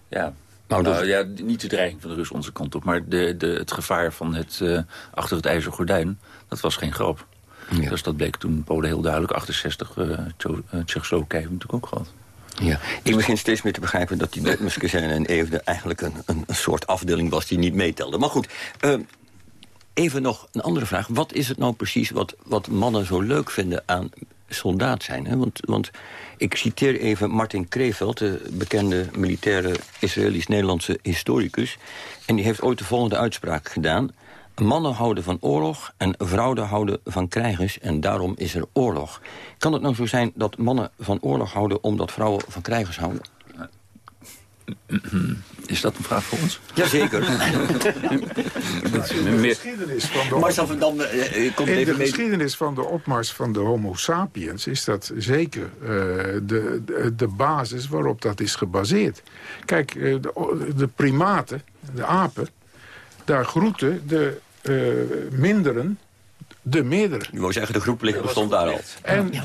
ja. Nou, nou, ja, niet de dreiging van de Russen onze kant op... maar de, de, het gevaar van het uh, achter het ijzeren gordijn, dat was geen grap. Ja. Dus dat bleek toen Polen heel duidelijk. 68, uh, Tsjechoslowakije natuurlijk ook gehad. Ja, ik begin steeds meer te begrijpen dat die Muskezen en Eefde eigenlijk een, een, soort afdeling was die niet meetelde. Maar goed, uh, even nog een andere vraag. Wat is het nou precies wat, wat mannen zo leuk vinden aan soldaat zijn? Hè? Want, want ik citeer even Martin Kreveld, de bekende militaire Israëlisch-Nederlandse historicus. En die heeft ooit de volgende uitspraak gedaan. Mannen houden van oorlog en vrouwen houden van krijgers en daarom is er oorlog. Kan het nou zo zijn dat mannen van oorlog houden omdat vrouwen van krijgers houden? Is dat een vraag voor ons? Jazeker. in de geschiedenis van de, Marcel van Dam, uh, komt in even de mee. geschiedenis van de opmars van de homo sapiens... is dat zeker uh, de, de, de, basis waarop dat is gebaseerd. Kijk, uh, de, de primaten, de apen daar groeten de uh, minderen de meerdere. Je wou zeggen, de groep bestond daar al. En ja.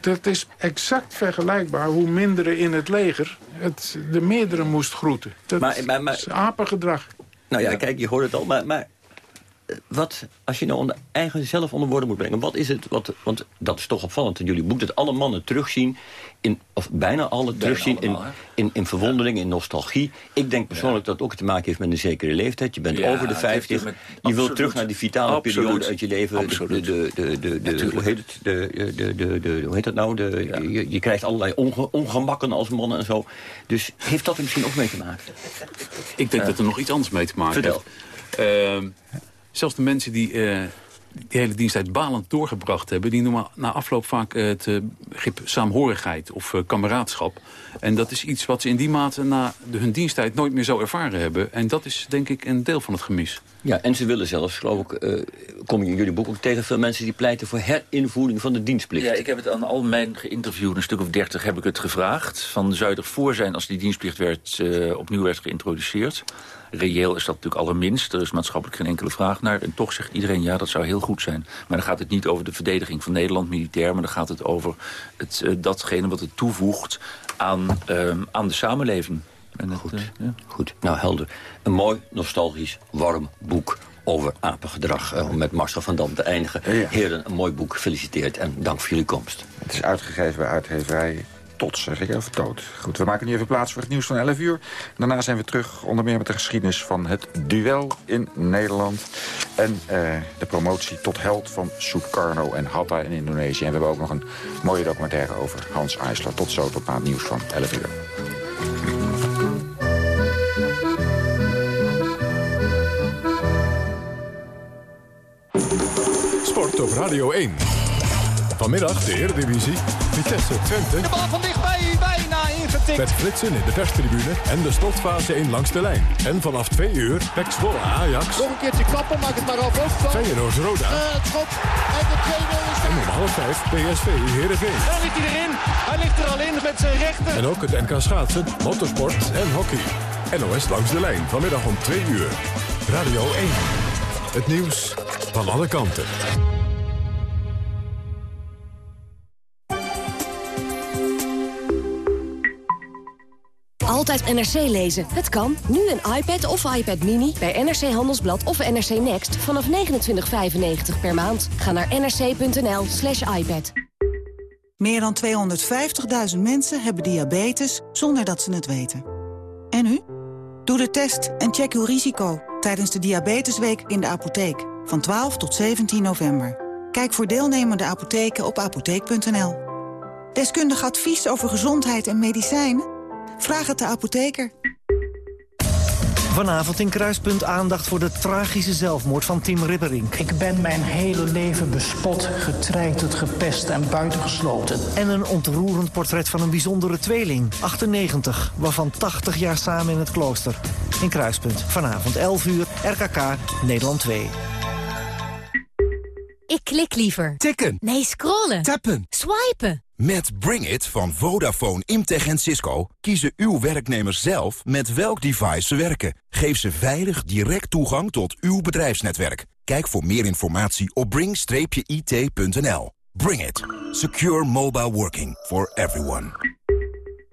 dat is exact vergelijkbaar hoe minderen in het leger... Het, de meerdere moest groeten. Dat maar, maar, maar, is apengedrag. Nou ja, kijk, je hoort het al. Maar, maar wat, als je nou onder, eigen zelf onder woorden moet brengen... wat is het, wat, want dat is toch opvallend in jullie boek... dat alle mannen terugzien, in, of bijna alle terugzien... in, in, in verwondering, in nostalgie. Ik denk persoonlijk dat het ook te maken heeft met een zekere leeftijd. Je bent over de 50, je absoluut. wilt terug naar die vitale absoluut. periode uit je leven. Absoluut. De, de, de, de, hoe heet het? De, de, de, de, hoe heet dat nou? De, je, je, krijgt allerlei onge, ongemakken als mannen en zo. Dus heeft dat er misschien ook mee te maken? Ik denk dat er nog iets anders mee te maken Vertel. heeft. Uh, Zelfs de mensen die uh, die hele diensttijd balend doorgebracht hebben... die noemen na afloop vaak uh, het uh, begrip saamhorigheid of kameraadschap. En dat is iets wat ze in die mate na de, hun diensttijd nooit meer zo ervaren hebben. En dat is denk ik een deel van het gemis. Ja, en ze willen zelfs, geloof ik, kom je in jullie boek ook tegen veel mensen die pleiten voor herinvoering van de dienstplicht. Ja, ik heb het aan al mijn geïnterviewden, een stuk of dertig, heb ik het gevraagd. Van zou je ervoor zijn als die dienstplicht werd, opnieuw werd geïntroduceerd? Reëel is dat natuurlijk allerminst. Er is maatschappelijk geen enkele vraag naar. En toch zegt iedereen, ja, dat zou heel goed zijn. Maar dan gaat het niet over de verdediging van Nederland militair... maar dan gaat het over het, uh, datgene wat het toevoegt aan, uh, aan de samenleving. En het, goed. Uh, ja. goed, nou helder. Een mooi, nostalgisch, warm boek over apengedrag. Uh, om met Marcel van Dam te eindigen. Ja. Heren, een mooi boek. Gefeliciteerd en dank voor jullie komst. Het is uitgegeven bij uitgeverij tot, zeg ik even dood. Goed, we maken nu even plaats voor het nieuws van 11 uur. Daarna zijn we terug, onder meer met de geschiedenis van het duel in Nederland. En uh, de promotie tot held van Sukarno en Hatta in Indonesië. En we hebben ook nog een mooie documentaire over Hans Eisler. Tot zo, tot na het nieuws van 11 uur. Sport op Radio 1. Vanmiddag de Eredivisie, Vitesse Twente. De bal van dichtbij, bijna ingetikt. Met flitsen in de perstribune en de slotfase 1 langs de lijn. En vanaf 2 uur, Pek Zwolle Ajax. Nog een keertje klappen, maak het maar af. Feyenoord Roda. Uh, het schot en de 2-0 is En om half 5 PSV Heerenveen. Daar ligt hij erin. Hij ligt er al in met zijn rechter. En ook het NK schaatsen, motorsport en hockey. NOS langs de lijn, vanmiddag om 2 uur. Radio 1. Het nieuws van alle kanten. Altijd NRC lezen. Het kan. Nu een iPad of iPad Mini bij NRC Handelsblad of NRC Next vanaf 29,95 per maand. Ga naar nrc.nl slash iPad. Meer dan 250.000 mensen hebben diabetes zonder dat ze het weten. En u? Doe de test en check uw risico tijdens de Diabetesweek in de apotheek. Van 12 tot 17 november. Kijk voor deelnemende apotheken op apotheek.nl. Deskundig advies over gezondheid en medicijnen? Vraag het de apotheker. Vanavond in Kruispunt aandacht voor de tragische zelfmoord van Tim Ribberink. Ik ben mijn hele leven bespot, getreiterd, gepest en buitengesloten. En een ontroerend portret van een bijzondere tweeling, 98, waarvan 80 jaar samen in het klooster. In Kruispunt, vanavond 11 uur, RKK, Nederland 2. Ik klik liever. Tikken. Nee, scrollen. Tappen. Swipen. Met Bring It van Vodafone, Imtech en Cisco kiezen uw werknemers zelf met welk device ze werken. Geef ze veilig direct toegang tot uw bedrijfsnetwerk. Kijk voor meer informatie op bring-it.nl. Bring It. Secure mobile working for everyone.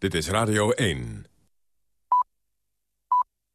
Dit is Radio 1.